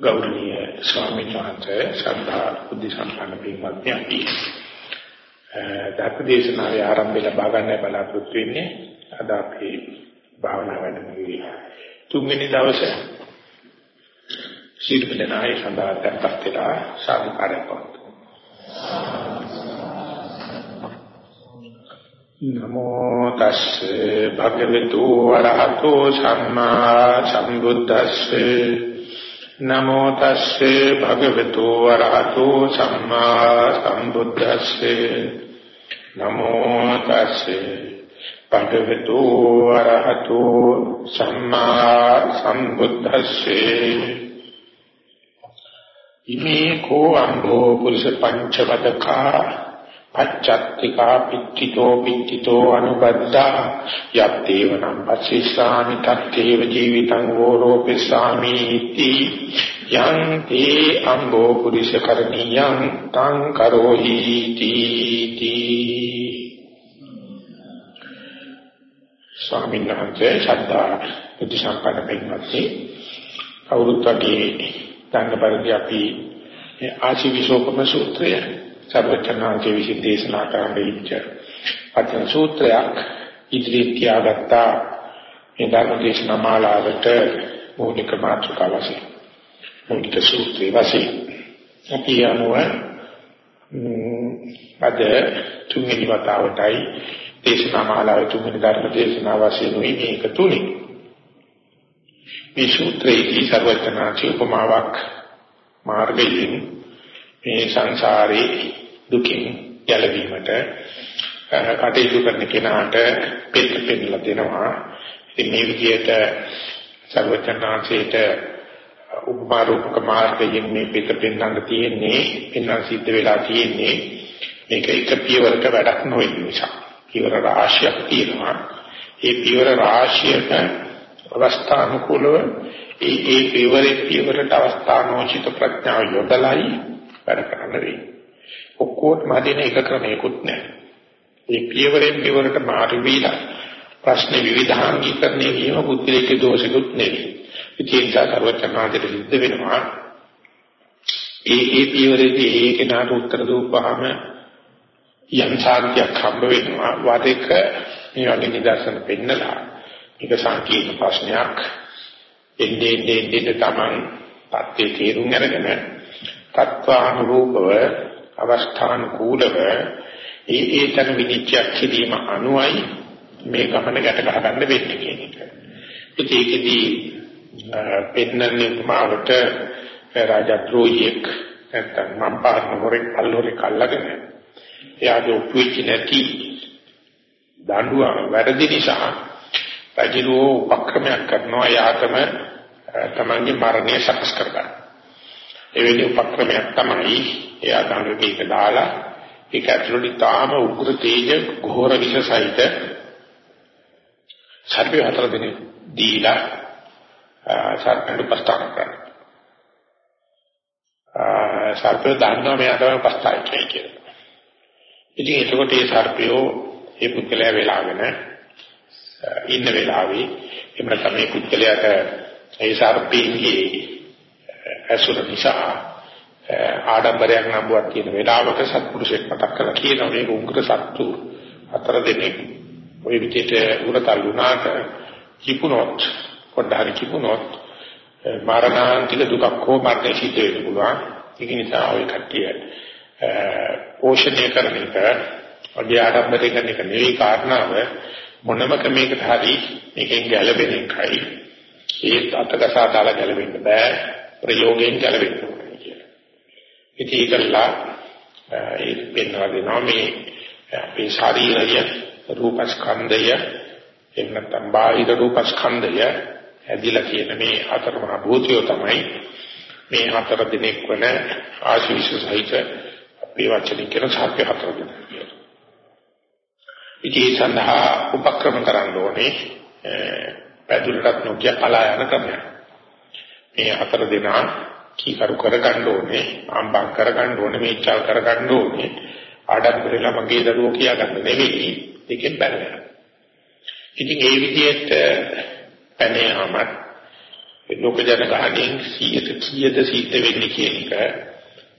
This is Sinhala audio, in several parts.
ගෞරවනීය ස්වාමීන් වහන්සේ සද්ධා බුද්ධ සම්පන්න පින්වත්නි අපි ධර්මදේශනාවේ ආරම්භය ලබා ගන්න බලාපොරොත්තු වෙන්නේ. අද අපි භාවනා වැඩමුළුවේ තුන්වෙනි දවසේ ශීර්ෂනාය සඳහා tempත් වෙලා සාදුකාරයක් පවතුමු නමෝ තස්සේ භගවතු වරහතෝ සම්මා සම්බුද්දස්සේ නමෝ තස්සේ භගවතු වරහතෝ සම්මා සම්බුද්දස්සේ. නමෝ තස්සේ භගවතු වරහතෝ සම්මා සම්බුද්දස්සේ. ඉමේ කෝ අම්බෝ පුරුෂ පංචවදකා පච්චත්තිකා පිච්චිතෝ පිච්චිතෝ අනුබද්ධා යත්තේව නම් පස්සිස්සාමි තත්තේව ජීවිතං වෝරෝපිස්සාමි इति යං තේ අම්බෝ පුරිස කරණියං තං කරෝහි තීති ස්වාමීන් වහන්සේ ශ්‍රද්ධා බුද්ධ සම්පන්න පින්වත්නි අවුරුද්දගේ තංග පරිදි අපි ආශිවිසෝපම සූත්‍රය සර්වචනාංකේ විසින් දේශනා කරන්න ඉච්ඡ වචන සූත්‍රයක් ඉදිරියට තියාගත්තා. මේ ධර්ම දේශනා මාලාවට මූලික මාතෘකාව වශයෙන් මූලික සූත්‍රය වශයෙන්. අපි අනුව අද තුන්වෙනි වතාවටයි දේශනා මාලාවේ තුන්වෙනි ධර්ම දේශනාව වශයෙන් මේක තුනේ. මේ සූත්‍රයේදී සර්වචනාංකේ උපමාවක් මාර්ගයෙන් මේ සංසාරේ දුකින් ගැලවීමට කටයුතු කරන කෙනාට පෙත් පෙන්නලා දෙනවා. ඉතින් මේ විදිහට සර්වචනාංශයට උපමාරූපක මාර්ගයෙන් මේ පෙත් පෙන්නන්න තියෙන්නේ, පෙන්වන්න සිද්ධ වෙලා තියෙන්නේ මේක එක පියවරක වැඩක් නෙවෙයි නිසා. පියවර රාශියක් තියෙනවා. ඒ පියවර රාශියක අවස්ථානුකූලව ඒ ඒ පියවරේ පියවරට අවස්ථානෝචිත ප්‍රඥාව යොදලයි වැඩ කරන්න වෙන්නේ. ඔක්කොටම හදින එක ක්‍රමයක්වත් නැහැ. මේ පියවරෙන් පියවරට මාරු වීලා ප්‍රශ්න විවිධාංගීකරණය වීම බුද්ධිලික දෝෂිකුත් නෙවෙයි. ඉතින් සාකච්ඡාකට සිද්ධ වෙනවා. ඒ ඒ පියවරේදී ඒ කෙනාට උත්තර දුපහම යම් සාක්ෂියක් හම්බ වෙනවා. වාදයක මේ වගේ නිදර්ශන පෙන්නලා ඒක සංකීර්ණ ප්‍රශ්නයක් එන්නේ එන්නේ තමන් පත්තේ තේරුම් අරගෙන තත්වානුරූපව අවස්ථානුකූලව ඒ ඒතන විනිශ්චය කිරීම අනුවයි මේ ගමන ගැට ගහ ගන්න වෙන්නේ කියන එක. ඒකෙදී පෙන්නන්නේ උපමාවට රාජද්‍රෝහියෙක් නැත්තම් මම්පාර මොරේ කල්ලෝරේ කල්ලාගෙන එයාගේ උපවිච්ච නැති දඬුවම වැරදි නිසා රජුෝ උපක්‍රමයක් කරනවා යාතම තමන්ගේ මරණය සකස් කරගන්න. එවැනි උපක්‍රමයක් තමයි එයා දඬුවේක දාලා ඒක ඇතුළේ තාම උග්‍ර තේජ ඝෝර විෂසහිත සර්පය හතර දිනේ දීලා සර්පෙන්ට පස්තාන කරනවා. සර්පය දන්නවා මෙයා තමයි පස්තායි කියලා. ඉතින් එතකොට මේ සර්පයෝ ඒ පුද්ගලයා වෙලාගෙන ඉන්න වෙලාවේ එහෙම නැත්නම් මේ පුද්ගලයාට ඒ සර්පින්ගේ ඇසුර නිසා ආඩම්බරයක් නම්බුවක් තියෙන වෙලාවක සත්පුරුෂයෙක් මතක් කරලා කියනවා මේක උග්‍ර සත්තු හතර දෙනෙක් ওই විදිහට උරතල් වුණාට කිපුණොත් පොඩ්ඩක් කිපුණොත් මරණාන්තික දුකක් හෝ මරණය සිද්ධ වෙන්න පුළුවන් ඒක නිසා ওই කට්ටිය පෝෂණය කරන එක වගේ ආඩම්බරය කරන එක නෙවෙයි කාරණාව මොනම ක්‍රමයකට හරි මේකෙන් ගැලවෙන එකයි ඒ අතකසා දාලා ගැලවෙන්න බෑ ප්‍රයෝගයෙන් ගැලවෙන්න ඕනේ කියලා. ඉතින් ඒකලා ඒ පෙන්වා දෙනවා මේ අපේ ශාරීරික රූපස්කන්ධය එන්නතම් බාහිර රූපස්කන්ධය ඇදිලා කියන මේ හතර මහ භූතයෝ තමයි මේ හතර දිනක් වන ආශීර්ෂ සහිත අපේ වචනින් කියන සත්‍ය හතර දිනක් කියලා. ඉතින් සඳහා උපක්‍රම කරන්න ඕනේ පැදුරටත් නොකිය පලා යන ක්‍රමයක්. මේ හතර දෙනා කීකරු කරගන්න ඕනේ, ආම්බම් කරගන්න ඕනේ, මේචල් කරගන්න ඕනේ. ආඩම්බරලා මගේ දරුවෝ කියා ගන්න නෙවෙයි, ඒකෙන් බැලුවා. ඉතින් ඒ විදිහට පැනෑම ලෝක ජනගහණයෙන් 100ට කීයද සිද්ධ වෙන්නේ කියන එක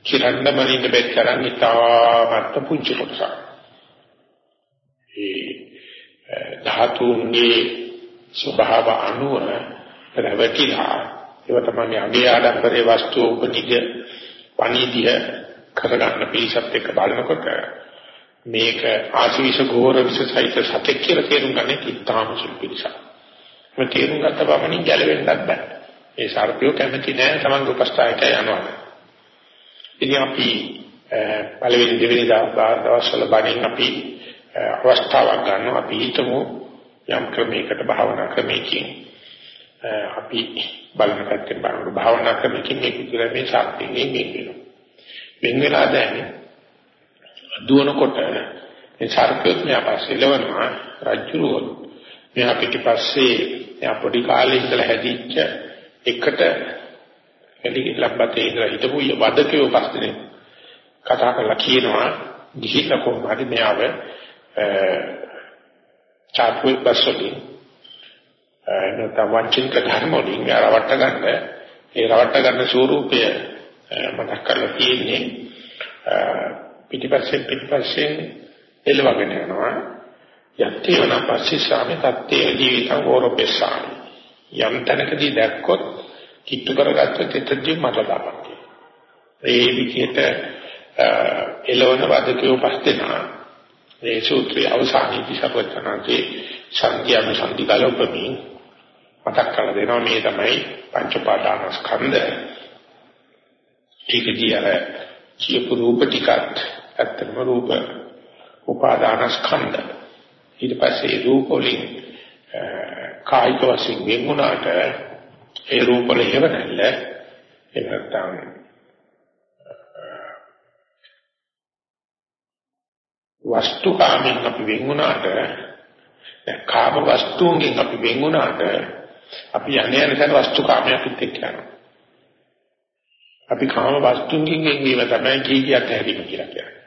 කිරන්න මනින්න බෙත් කරන්නේ තාමත් පුංචි කොටසක්. ඒ ධාතුන්ගේ ස්වභාව අනුව රැවටිලා ඒව තමයි අගේ ආඩම්බරේ වස්තු උපනිග පණිදිය කරගන්න පිළිසත් එක්ක බලනකොට මේක ආශීෂ ගෝර විශේෂයිත සත්‍ය කියලා තේරුම් ගන්න කිත්තාම සුළු පිළිසක්. මේ තේරුම් ගත්ත බවනින් ගැලවෙන්නත් බෑ. ඒ සර්පියෝ කැමති නෑ තමන්ගේ උපස්ථායක යනවා. ඉතින් අපි පළවෙනි දෙවෙනි දවස්වල බණින් අපි අවස්ථාවක් ගන්නවා අපි හිතමු යම් ක්‍රමයකට භාවනා ක්‍රමයකින් අපි බලන පැත්තෙන් බලන භාවනා ක්‍රමයකින් මේක කියලා මේ ශක්තියෙන් වෙනවා. වෙන වෙලා දැන් දුවනකොට මේ සර්පයොත් මෙයා පස්සේ ලවනවා රජුරුවෝ මෙයා පිටිපස්සේ එයා පොඩි කාලේ ඉඳලා හැදිච්ච එකට එලි ලබ්බතේ ඉඳලා හිටපු වදකේ පස්සේ කතා කරලා කියනවා ගිහිල්ලා කොහොමද මෙයාව චාටුවේ පස්සෝලි නැත්නම් වංචනික ධර්ම වලින් රවට්ට ගන්න. ඒ රවට්ට ගන්න ස්වરૂපය මතක් කරලා තියෙන්නේ. පිටිපස්සෙන් පිටිපස්සෙන් එළවගෙන යනවා. යත්තේ වන පස්සේ සාමේ තත්තේ ජීවිතං ඕරපෙසාමි යම් තැනකදී දැක්කොත් කිට්ටු කරගත්තොත් එතනදී මට දාපක් ඒ විදිහට එළවන වදකේ පස් දෙනා මේ සූත්‍රයේ අවසානයේදී සපතනාගේ සංඛ්‍යාන සංදිකලොපමින් මතක් කරලා දෙනවා මේ තමයි පංච පාදානස්කන්ධ ඒකදී අර කියපු රූප ටිකත් ඇත්තම රූප උපාදානස්කන්ධ. ඊට පස්සේ රූප වලින් කායික වශයෙන් වෙන්ුණාට ඒ රූප වල හේවණල්ල එහෙම නැත්නම් වස්තු කාමෙන් අපි වෙන්ුණාට කාම වස්තුන්ගෙන් අපි වෙන්ුණාට අපි යන්නේ යන වස්තු කාමයක් එක්ක යනවා අපි කාම වස්තුන්ගෙන් වෙන්වීම තමයි කීකියක් හැදීම කියලා කියන්නේ.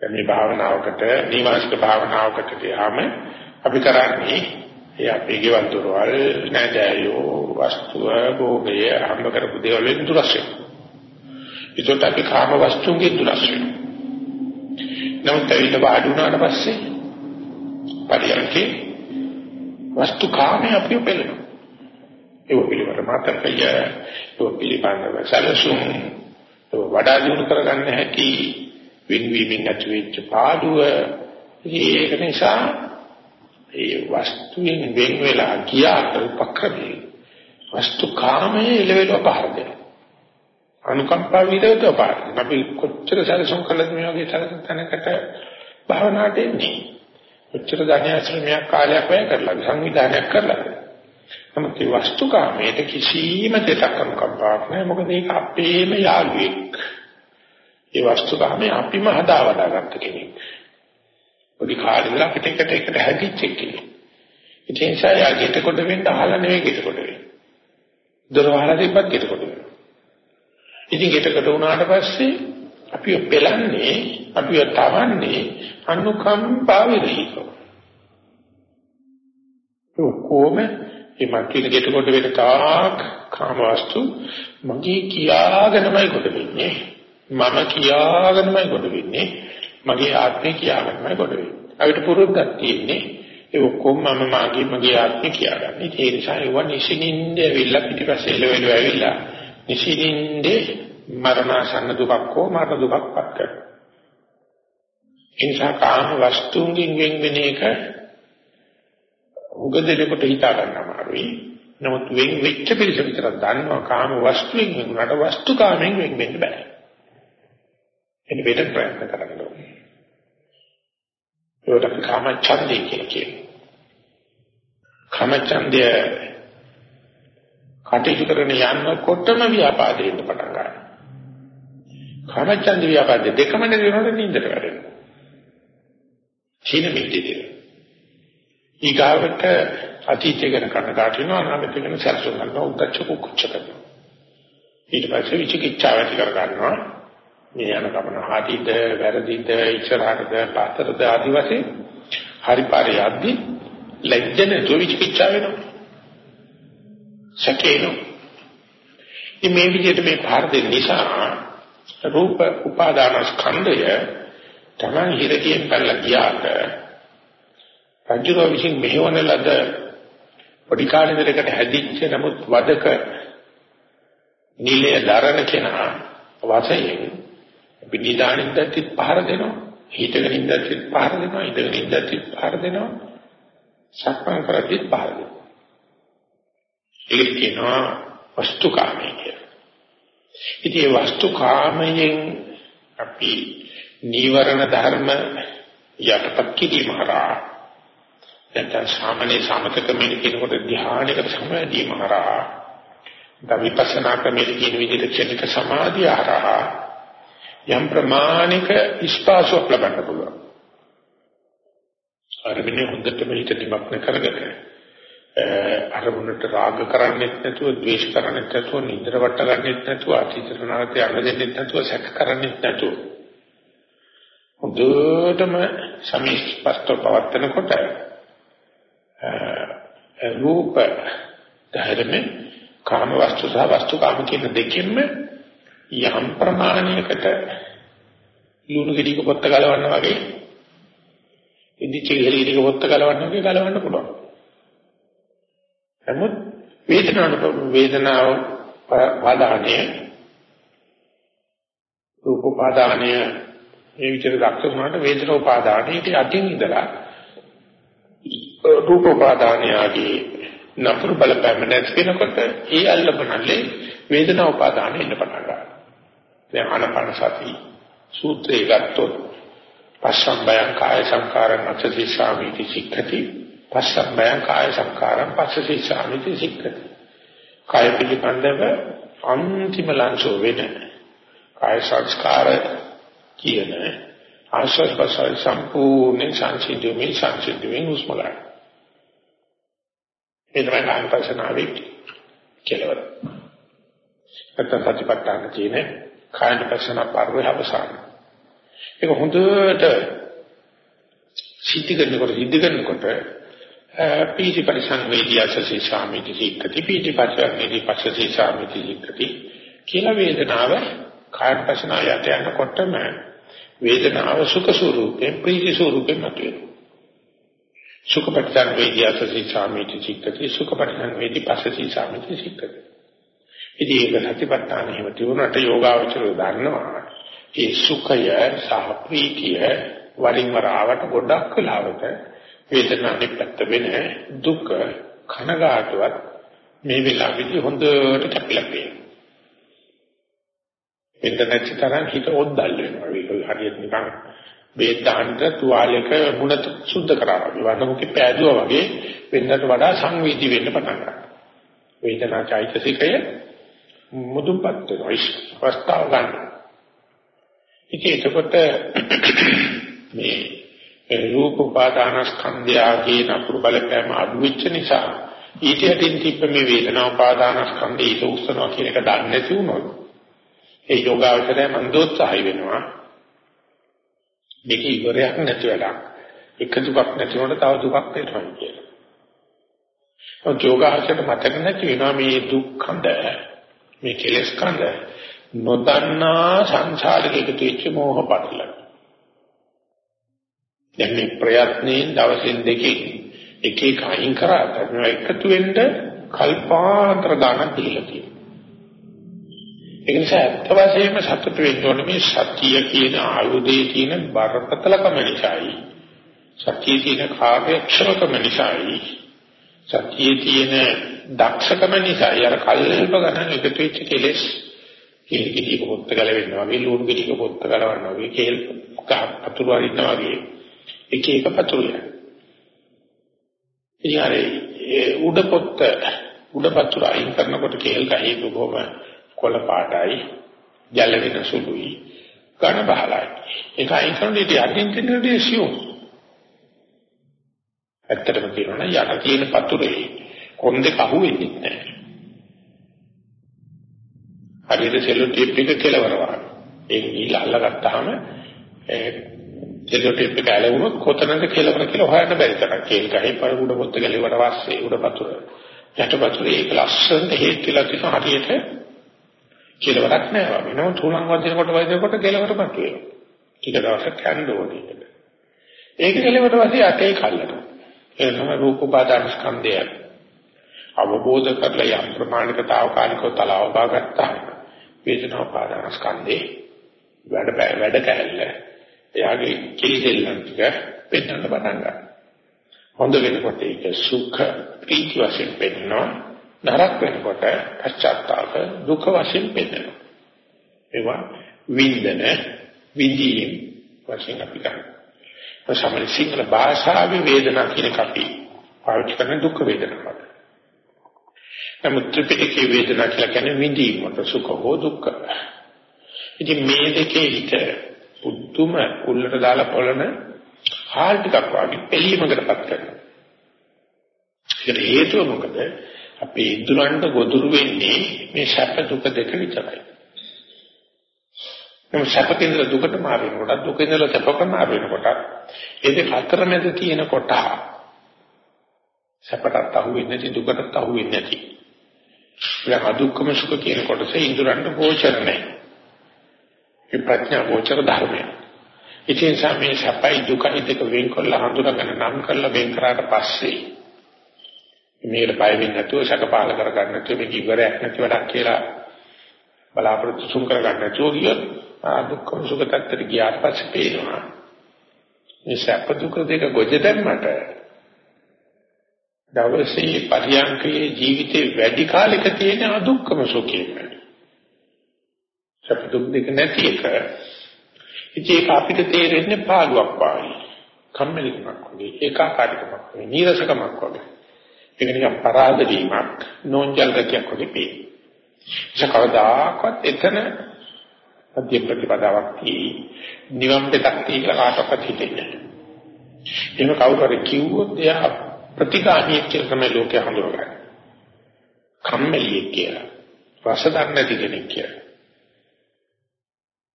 මේ භාවනාවකට නිවාසික භාවනාවකට ගියාම අපි කරන්නේ ඒ අපේ ගෙවල් දොරවල් නැදයෝ වස්තුව භෝගය හම්බ කරපු දේවල් වලින් දුරස් වෙනවා. ඒකට අපි කාම වස්තුන්ගෙන් දුරස් වෙනවා. නමුත් ඒක වාඩි වුණාට පස්සේ පරියන්කේ වස්තු කාමයේ අපිව පෙළෙනවා. ඒක පිළිබඳ මාතකය ඒක පිළිබඳව සැලසුම් වඩා දියුණු කරගන්න හැටි වින්වීමෙන් ඇති වෙච්ච පාඩුව. ඒක නිසා ඒ වස්තුවෙන් වෙන් වෙලා ගියාට උපක්‍රමී වස්තු කාමයේ එළවෙල පහර දෙනවා. අනුකම්පා විදවත පහර දෙනවා. අපි කොච්චර සැලසුම් කළද මේ වගේ සැලසුම් තැනකට භාවනාවට එන්නේ? කොච්චර ධර්මයක් කාලයක් වැය කරලා සංවිධානයක් කරලා. නමුත් ඒ වස්තුකාමයට කිසිම දෙයක් අනුකම්පාවක් නැහැ. මොකද ඒක අපේම යාළුවෙක්. ඒ වස්තුකාමයේ අපිම හදාවදාගත්ත කෙනෙක්. පොඩි කාලේ ඉඳලා අපිට එකට එකට හැදිච්ච කෙනෙක්. ඒ නිසා යාගෙට කොට වෙන්න අහලා නෙවෙයි ගෙට කොට වෙන්නේ. දොර වහලා තිබ්බත් ගෙට කොට වෙනවා. ඉතින් ගෙට කොට වුණාට පස්සේ අපිව පෙලන්නේ අපිව තවන්නේ අනුකම්පාව විරහිතව කොහොම මේ මක්කින ගෙට කොට වෙන තාක් කාම වස්තු මගේ කියාගෙනමයි කොට වෙන්නේ. මම කියාගෙනමයි කොට වෙන්නේ. මගේ ආත්මය කියාගෙනමයි කොට වෙන්නේ. අපිට පුරුද්දක් තියෙන්නේ. ඒ ඔක්කොම මම මාගේ මගේ ආත්මය කියාගන්නේ. ඒ නිසා ඒව නිසින්ින්ද ඇවිල්ලා පිටිපස්සේ එළවෙල ඇවිල්ලා නිසින්ින්ද මරණසන්න දුකක් හෝ මරණ දුකක් පත් කරනවා ඒ නිසා කාම වස්තුන්ගෙන් වෙන් වෙන එක උගදෙනකොට හිතා ගන්න අමාරුයි. නමුත් වෙන් වෙච්ච පිළිස විතරක් දන්නවා කාම වස්තුවෙන් වෙනුනට වස්තු කාමෙන් වෙන් වෙන්න බෑ. එනි වෙන ප්‍රයත්න කරන්න ඕනේ. ඒකට කාම ඡන්දේ කියලා කියනවා. කාම ඡන්දය කටයුතු කරන යනකොටම ව්‍යාපාදයෙන් පටන් ගන්නවා. කාම ඡන්ද ව්‍යාපාද දෙකම නෙවෙයි නින්දට වැටෙනවා. චීන මිත්‍යදී ඊගාවට අතීතය ගැන කනගාටු වෙනවා අනාගතය ගැන සැලසුම් කරනවා උද්දච්ච කුච්ච කරනවා ඊට පස්සේ විචිකිච්ඡාව ඇති කර ගන්නවා මේ යන ගමන හරිද වැරදිද ඉස්සරහටද පස්සටද ආදි වශයෙන් හරි පාරේ යද්දි ලැජ්ජ නැතුව විචිකිච්ඡා වෙනවා සැකේනෝ. ඉතින් මේ විදිහට මේ පාර දෙන්න නිසා රූප උපාදාන ස්කන්ධය තමයි හිරකියෙන් පැනලා ගියාට රජුරෝ විසින් මෙහෙවන ලද පොඩි කාලේ ඉඳලකට හැදිච්ච නමුත් වදක නිලය දරන කෙනා වාසයෙන් පිටිදානින් දැක්ටි පහර දෙනවා හිතගෙන ඉඳද්දි පහර දෙනවා ඉඳගෙන ඉඳද්දි පහර දෙනවා සක්මන් කරද්දි පහර දෙනවා. ඒක කියනවා වස්තුකාමී කියලා. ඉතින් මේ වස්තුකාමයෙන් අපි නීවරණ ධර්ම යටපත් කිරීම හරහා නැත්නම් සාමාන්‍ය සමතකමෙන් කියනකොට ධානයකට සමාධියම හරහා විපස්සනා ක්‍රමයේ කියන විදිහට ක්ෂණික සමාධිය හරහා යම් ප්‍රමාණික ස්පාසුවක් ලබන්න පුළුවන්. අරගෙන හොඳටම හිත දිමක්න කරගෙන අරමුණට රාග කරන්නේත් නැතුව, ද්වේෂ කරන්නේත් නැතුව, නිද්‍ර වට ගන්නෙත් නැතුව, අතීතනාට යන්න දෙන්නෙත් නැතුව, සැක කරන්නේත් නැතුව. හොඳටම සමීපස්ත පවත්නකොට රූප ධර්මේ කාම වස්තු සහ වස්තු කාම කියන දෙකෙන්ම යම් ප්‍රමාණයකට ලුණු ගෙඩියක පොත්ත ගලවන්න වගේ ඉදිච්ච ගෙඩියක පොත්ත ගලවන්න වගේ ගලවන්න පුළුවන්. නමුත් වේදනාවට වේදනාව පාදාණය රූප පාදාණය මේ විදිහට දක්ෂ වුණාට වේදනා උපාදානයේ යටින් ඉඳලා රූප උපාදානය ආදී නපුරු බලපෑම නැති වෙනකොට ඒ අල්ලපනල්ලේ වේදනා උපාදානෙ ඉන්න පටන් ගන්නවා. දැන් ආනපන සති සූත්‍රය ගත්තොත් පස්සම්බයං කාය සංකාරං අච්චති සාමිති සික්ඛති පස්සම්බයං කාය සංකාරං පස්සති සාමිති සික්ඛති කාය පිළිපන්දව අන්තිම ලංසෝ වෙන කාය සංස්කාර කියන ආශ්‍රස් පසල් සම්පූර්ණ සංසිද්ධියේ සංසිද්ධියේ උස්මලයි ඒ තමයි කායපසනාවේ කෙලවර. නැත්නම් සතිපට්ඨාන කියන්නේ කායපසන පරිවර්තන අවසාන. ඒක හොඳට සිද්ධ කරනකොට සිද්ධ කරනකොට පීටි පරිසංවේදී අසසී සාමිති සික්කති පීටි පරිසංවේදී පස්සසී සාමිති සික්කති කියලා වේදනාව කායපසන යට යනකොටම වේදනාව සුඛ ස්වරූපයෙන් ප්‍රීති ස්වරූපයෙන් මතුවෙනවා. සුඛපට්ඨං වේදියාසසී සාමිති චිත්තති සුඛපට්ඨං වේදි පස්සසී සාමිති චිත්තති ඉතින් ඒක සතිපට්ඨාන එහෙම තිබුණාට යෝගාවචරය දන්නවා ඒ සුඛය සහ ප්‍රීතිය වරින් වර ආවට ගොඩක් වෙලාවට වේදනාවේ පැත්ත වෙන දුක කනගාටුවත් මේ වෙලාවේදී හොඳට කැපිලා පේනවා එතන නැති තරම් හිත ඔද්දල් වෙනවා ඒක හරියට නිකන් බේත් දාන්න තුවාලයක මුණත සුද්ධ කරා වගේ වඩමුකේ පෑදුවා වගේ වෙනකට වඩා සංවේදී වෙන්න පටන් ගන්නවා. වේදනා චෛතසිකය මුදුන්පත් වෙනවා ප්‍රස්තාව ගන්න. ඉතින් එතකොට මේ රූප උපාදාන ස්කන්ධයගේ නපුරු බලපෑම අඩු වෙච්ච නිසා ඊට යටින් තිබ්බ මේ වේදනා උපාදාන ස්කන්ධය ඊට උස්සනවා කියන එක දන්නේ නැති වුණොත් ඒ යෝගාවචරය මන්දෝත්සහයි වෙනවා මේක ඉවරයක් නැති වැඩක්. එක දුකක් නැති වුණොත් තව දුකක් වෙනවා කියලා. ඔය යෝගාචර මතක නැති වෙනවා මේ දුක්ඛඳ මේ කෙලස් කඳ නොදන්නා සංසාරයක එකතු වෙච්ච මෝහ පටල. දැන් මේ ප්‍රයත්නයෙන් දවසින් දෙකකින් එක එක අයින් කරාට එකතු වෙන්න කල්පාන්තර ගණන් පිළිලා තියෙනවා. ඒ නිසා ඇත්ත වශයෙන්ම සතුට වෙන්න ඕනේ මේ සතිය කියන ආයුධයේ තියෙන බරපතලකම නිසායි. සතියේ තියෙන කාර්යක්ෂමකම නිසායි. සතියේ තියෙන දක්ෂකම නිසායි අර කල්ප ගණන් එකතු වෙච්ච කෙලෙස් කේල්ගිටි පොත්ත ගලවෙනවා වගේ ලුණු ගෙඩික පොත්ත ගලවනවා වගේ කේල් පතුරු අරිනවා වගේ එක එක පතුරුය. ඉතින් උඩ පොත්ත උඩ පතුරු අයින් කරනකොට කේල් ගහේ බොහොම කොළ පාටයි ජලගෙන සුළුයි ඝන බහලයි. ඒක අයින් කරන්නේ ඉතින් අදින් තියෙන්නේ සියුම් ඇත්තටම කියනවා නම් යට තියෙන පතුරේ කොන් දෙක අහුවෙන්නේ නැහැ. හරියට සෙලෝ ටේප් එක කෙලවරවා ඒක ගිහලා අල්ලගත්තාම ඒ සෙලෝ ටේප් එක ඇලවුණොත් කොතනද කෙලවර කියලා හොයන්න බැරි තරම් කේල් ගහේ පර උඩ පොත්ත ගැලේවට පස්සේ උඩ පතුර යටපතුලේ ඒක ලස්සනට හේත් වෙලා තියෙන හරියට කෙලවරක් නෑ වගේ. නමුත් තුලන් වදිනකොට වදිනකොට කෙලවරක් වෙනවා. ටික දවසක් යන්න ඕනේ. ඒක කෙලවර වශයෙන් අටේ කල්ලන. ඒ තමයි රූප උපාදාන ස්කන්ධය. අවබෝධ කරලා යම් ප්‍රමාණික తాවකාලිකව තලාව බාගත්තා. වේදනා උපාදාන ස්කන්ධේ වැඩ වැඩ කැල්ල. එයාගේ කිලිදෙල්ලන් ටික පෙන්වන්න පටන් ගන්නවා. හොඳ වෙනකොට ඒක සුඛ ප්‍රීති වශයෙන් පෙන්වනවා. නරක වෙනකොට පශ්චාත්තාප දුක වශයෙන් පෙන්වනවා. ඒවා විඳන විඳීම් වශයෙන් අපි කරනවා. සමහර සිංහල භාෂාවේ වේදනා කියන කපි පාවිච්චි කරන දුක් වේදනාවක්. නමුත් ත්‍රිපිටකයේ වේදනා කියලා කියන්නේ විඳීමට සුඛ හෝ දුක්ඛ. ඉතින් මේ දෙකේ හිත පුදුම කුල්ලට දාලා පොළන හාල් ටිකක් වගේ පිළීමකටපත් කරනවා. ඒකට හේතුව මොකද? අපේ ඉදurante ගොදුරු වෙන්නේ මේ සැප දුක දෙක විතරයි. එම සැපකින්ද දුකට මාරු වෙනකොට දුකින්ද සැපකට මාරු වෙනකොට ඒ දෙක අතර මැද තියෙන කොට සැපටත් අහු වෙන්නේ නැති දුකටත් අහු වෙන්නේ නැති. ඒක අදුක්කම සුඛ කියන කොටස ඉන්ද්‍රයන්ට ගෝචර නැහැ. ඒ ප්‍රඥා ගෝචර ධර්මය. ඉතින් සමේ සැපයි දුකයි දෙක වෙන් කරලා හඳුනාගෙන නම් කරලා වෙන් කරාට පස්සේ මේකට බය වෙන්නේ නැතුව සැකපාල කරගන්න නැතුව මේක ඉවරයක් නැති වැඩක් කියලා බලාපොරොත්තු සුන් කරගන්න නැතුව ගියොත් දුක්ඛ සුඛ tattර ගියාට පස්සේ පේනවා මේ සැප දුක දෙක ගොජ දැම්මට දවසේ පරියන්කේ ජීවිතේ වැඩි කාලයක තියෙන අදුක්කම සුඛයෙන් සැප දුක් දෙක නැති එක ඉතින් ඒක අපිට තේරෙන්නේ පාළුවක් වගේ කම්මැලිකමක් වගේ ඒකාකාරීකමක් වගේ නීරසකමක් වගේ ඒක නිකන් පරාද වීමක් නෝන්ජල් ගතියක් වගේ පේනවා ඒක කවදාකවත් එතන මධ්‍ය ප්‍රතිපදාවක් තියෙයි. නිවන් පෙතක් කියලා කාටවත් හිතෙන්නේ නැහැ. එහෙම කවුරු හරි කිව්වොත් එයා ප්‍රතිගාමී කියලා තමයි ලෝකයා හඳුනගන්නේ. කම්මැලියෙක් කියලා. රස දන්නේ නැති කෙනෙක් කියලා.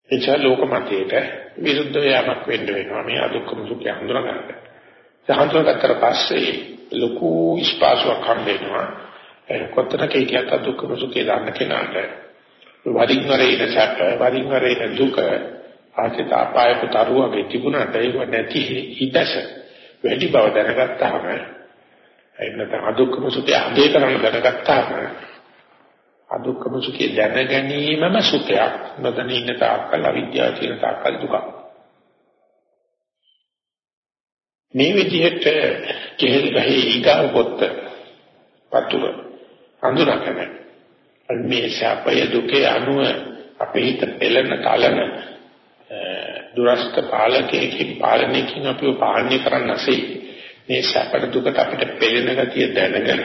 එචා ලෝක මතයට විරුද්ධ යාමක් වෙන්න වෙනවා මේ අදුක්කම සුඛය හඳුනගන්න. ඒ හඳුනගත්තට පස්සේ ලොකු ස්පාසුවක් හම්බ වෙනවා. කොතනක හිටියත් අදුක්කම සුඛය දන්න කෙනාට වරින් වර එන සැප වරින් වර එන දුක ආසිත අපායක තරුවගේ තිබුණාට ඒක නැති හිතස වැඩි බව දැනගත්තාම එන්නත අදුක්කම සුඛය අධේ කරන දැනගත්තාම අදුක්කම සුඛය දැන ගැනීමම සුඛයක්. නොදැන ඉන්න තාක්කල් අවිද්‍යාව කියන තාක්කල් දුක මේ විදිහට කෙහෙල් ගහේ ඊගාව පොත්ත පතුර අඳුනගෙන මේ සැපය දුකේ අනුව අපේ හිත පෙළෙන කලන දුරස්ත පාලකයෙක්ගේ පාලනයකින් අපිව පාලනය කරන්න නැසෙයි මේ සැපට දුකට අපිට පෙළෙන ගතිය දැනගෙන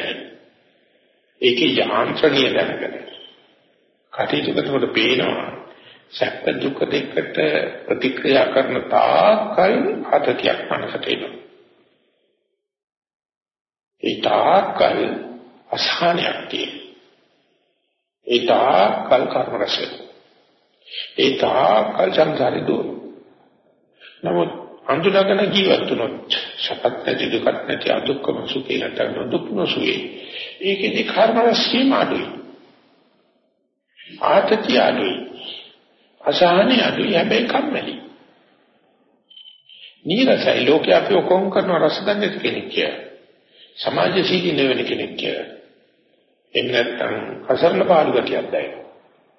ඒකේ යාන්ත්‍රණීය දැනගෙන කටයුතු කරනකොට පේනවා. සැප දුක දෙකට ප්‍රතික්‍රියා කරන තාකල් ආතතියක් මනසට එනවා. ඒ තාකල් අසහනයක් තියෙනවා. ඒ තාකල් කර්ම රස ඒ තාකල් සංසාරේ දුර නමුත් අඳුනගෙන ජීවත් වුණොත් සපත් නැති දුකක් නැති අදුක්කම සුඛේ නැත්නම් දුක් නොසුවේ. ඒකේදී කර්ම රසී මාඩුයි ආතතිය අඩුයි. අසහනෙ අඩුයි. හැබැයි කම්මැලි. නීරසයි. ලෝකයේ අපි ඔකොම් කරන රස දන්නේ කෙනෙක් කියලා සමාජශීලී නෙවෙන කෙනෙක් කියලා එහෙම නැත්නම් අසරණ පාළු ගතියක් දැනෙනවා.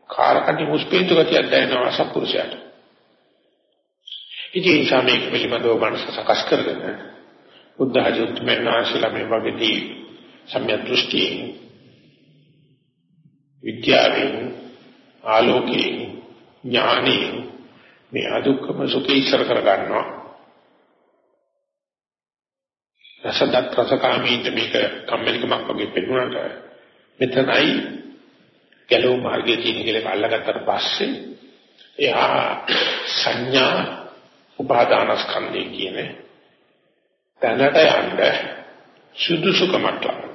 කාරකටි මුස්පීන්තු ගතියක් දැනෙනවා අසත්පුරුෂයාට. ඉතින් සමේක පිළිබඳව මනස සකස් කරගෙන බුද්ධ හජුත්මෙන් ආශිලා මේ වගේදී සම්‍යක් දෘෂ්ටි විද්‍යාවෙන් ආලෝකයෙන් ඥානෙන් මේ අදුක්කම සුඛය ඉස්සර කර ගන්නවා. රසදත් රසකාමීන්ට මේක කම්මැලිකමක් වගේ පෙනුනට මෙතනයි ගැලවු මාර්ගයේ තියෙන කියලා අල්ලගත්තට පස්සේ එහා සංඥා උපාදානස්කන්ධය කියන්නේ දැනට යන්න සුදුසුකමක් ලබන.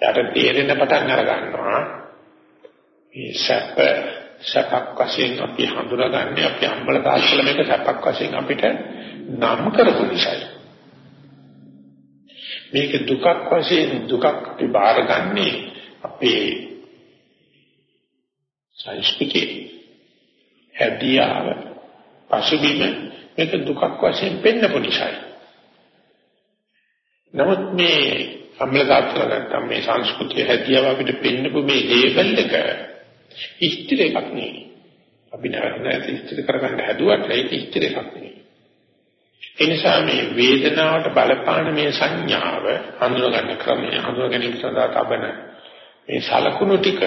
යට තේරෙන පටන් අර ගන්නවා මේ සැප සැපක් වශයෙන් අපි හඳුනාගන්නේ අපි අම්බල තාක්ෂල මේක සැපක් වශයෙන් අපිට නම් කරපු නිසායි. මේක දුකක් වශයෙන් දුකක් අපි බාරගන්නේ අපේ සංස්කෘතියේ හැදියාව පසුබිම මේක දුකක් වශයෙන් පෙන්නපු නිසායි. නමුත් මේ අම්ල දාත්‍ර නැත්තම් මේ සංස්කෘතිය හැදියාව අපිට පෙන්නපු මේ ලේබල් එක ඉස්තිර එකක් නෙවෙයි. අපි නැවත ඉස්තිර කරගන්න හැදුවට ඒක ඉස්තිර එකක් නෙවෙයි. ඒ නිසා මේ වේදනාවට බලපාන මේ සංඥාව හඳුනගන්න ක්‍රමය හඳුන ගැනීම සඳහා තබන මේ සලකුණු ටික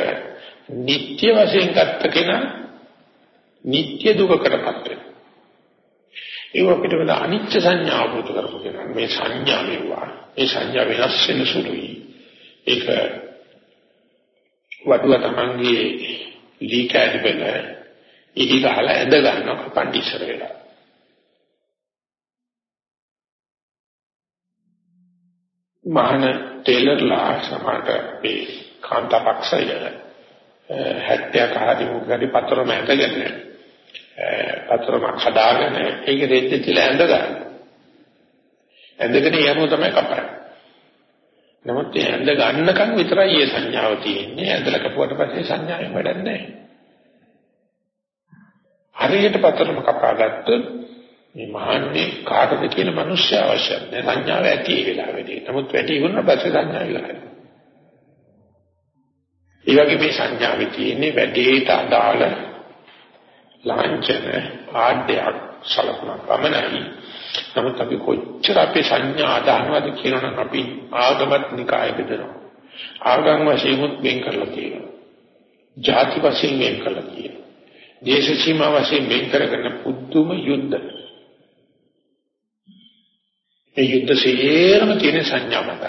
නිත්‍ය වශයෙන් ගත්ත කෙනා නිත්‍ය දුකකටපත් වෙනවා. ඒක අපිට වල අනිත්‍ය සංඥාව පුරුදු කරපු කෙනා මේ සංඥා වේවා. මේ සංඥා වෙනස් වෙන සුළුයි. ඒක වඩුව තමන්ගේ ලී කැඩි බල ඉදි ගහලා ඇද ගන්නවා පණ්ඩිසර වෙලා. මහාන ටේලර්ලා සමහර අපේ කාන්තාපක්ෂය 70 කහදී මුගදී පතර මැදගෙන පතරම හදාගෙන ඒක රෙද්ද තියලා ඇඳ ගන්න. ඇඳගෙන යනවා තමයි කපන්නේ. නමුත් ඒ ඇඳ ගන්නකන් විතරයි මේ සංඥාව තියෙන්නේ. ඇඳලා කපුවට පස්සේ සංඥාවෙන් වැඩක් නැහැ. හරියට පතරම කපාගත්තොත් මේ මහන්නේ කාටද කියන මිනිස්සු අවශ්‍යයි. සංඥාව ඇති ඒ වෙලාවේදී. නමුත් වැටි වුණා පස්සේ සංඥාව ඉවරයි. ඒ වගේ මේ සංඥාවේ තියෙන්නේ වැඩේට අදාළ ලාංඡන ආඩ්‍යයක් සලකුණක් පමණයි. නමුත් අපි කොච්චර අපේ සංඥා ආදානවද කියනනම් අපි ආගමත් නිකාය බෙදනවා. ආගම් වශයෙන් වෙන් කරලා තියෙනවා. ಜಾති වශයෙන් වෙන් කරලා තියෙනවා. දේශ සීමා වශයෙන් වෙන් කරගෙන පුදුම යුද්ධ. ඒ යුද්ධ සියරම තියෙන සංඥා මත.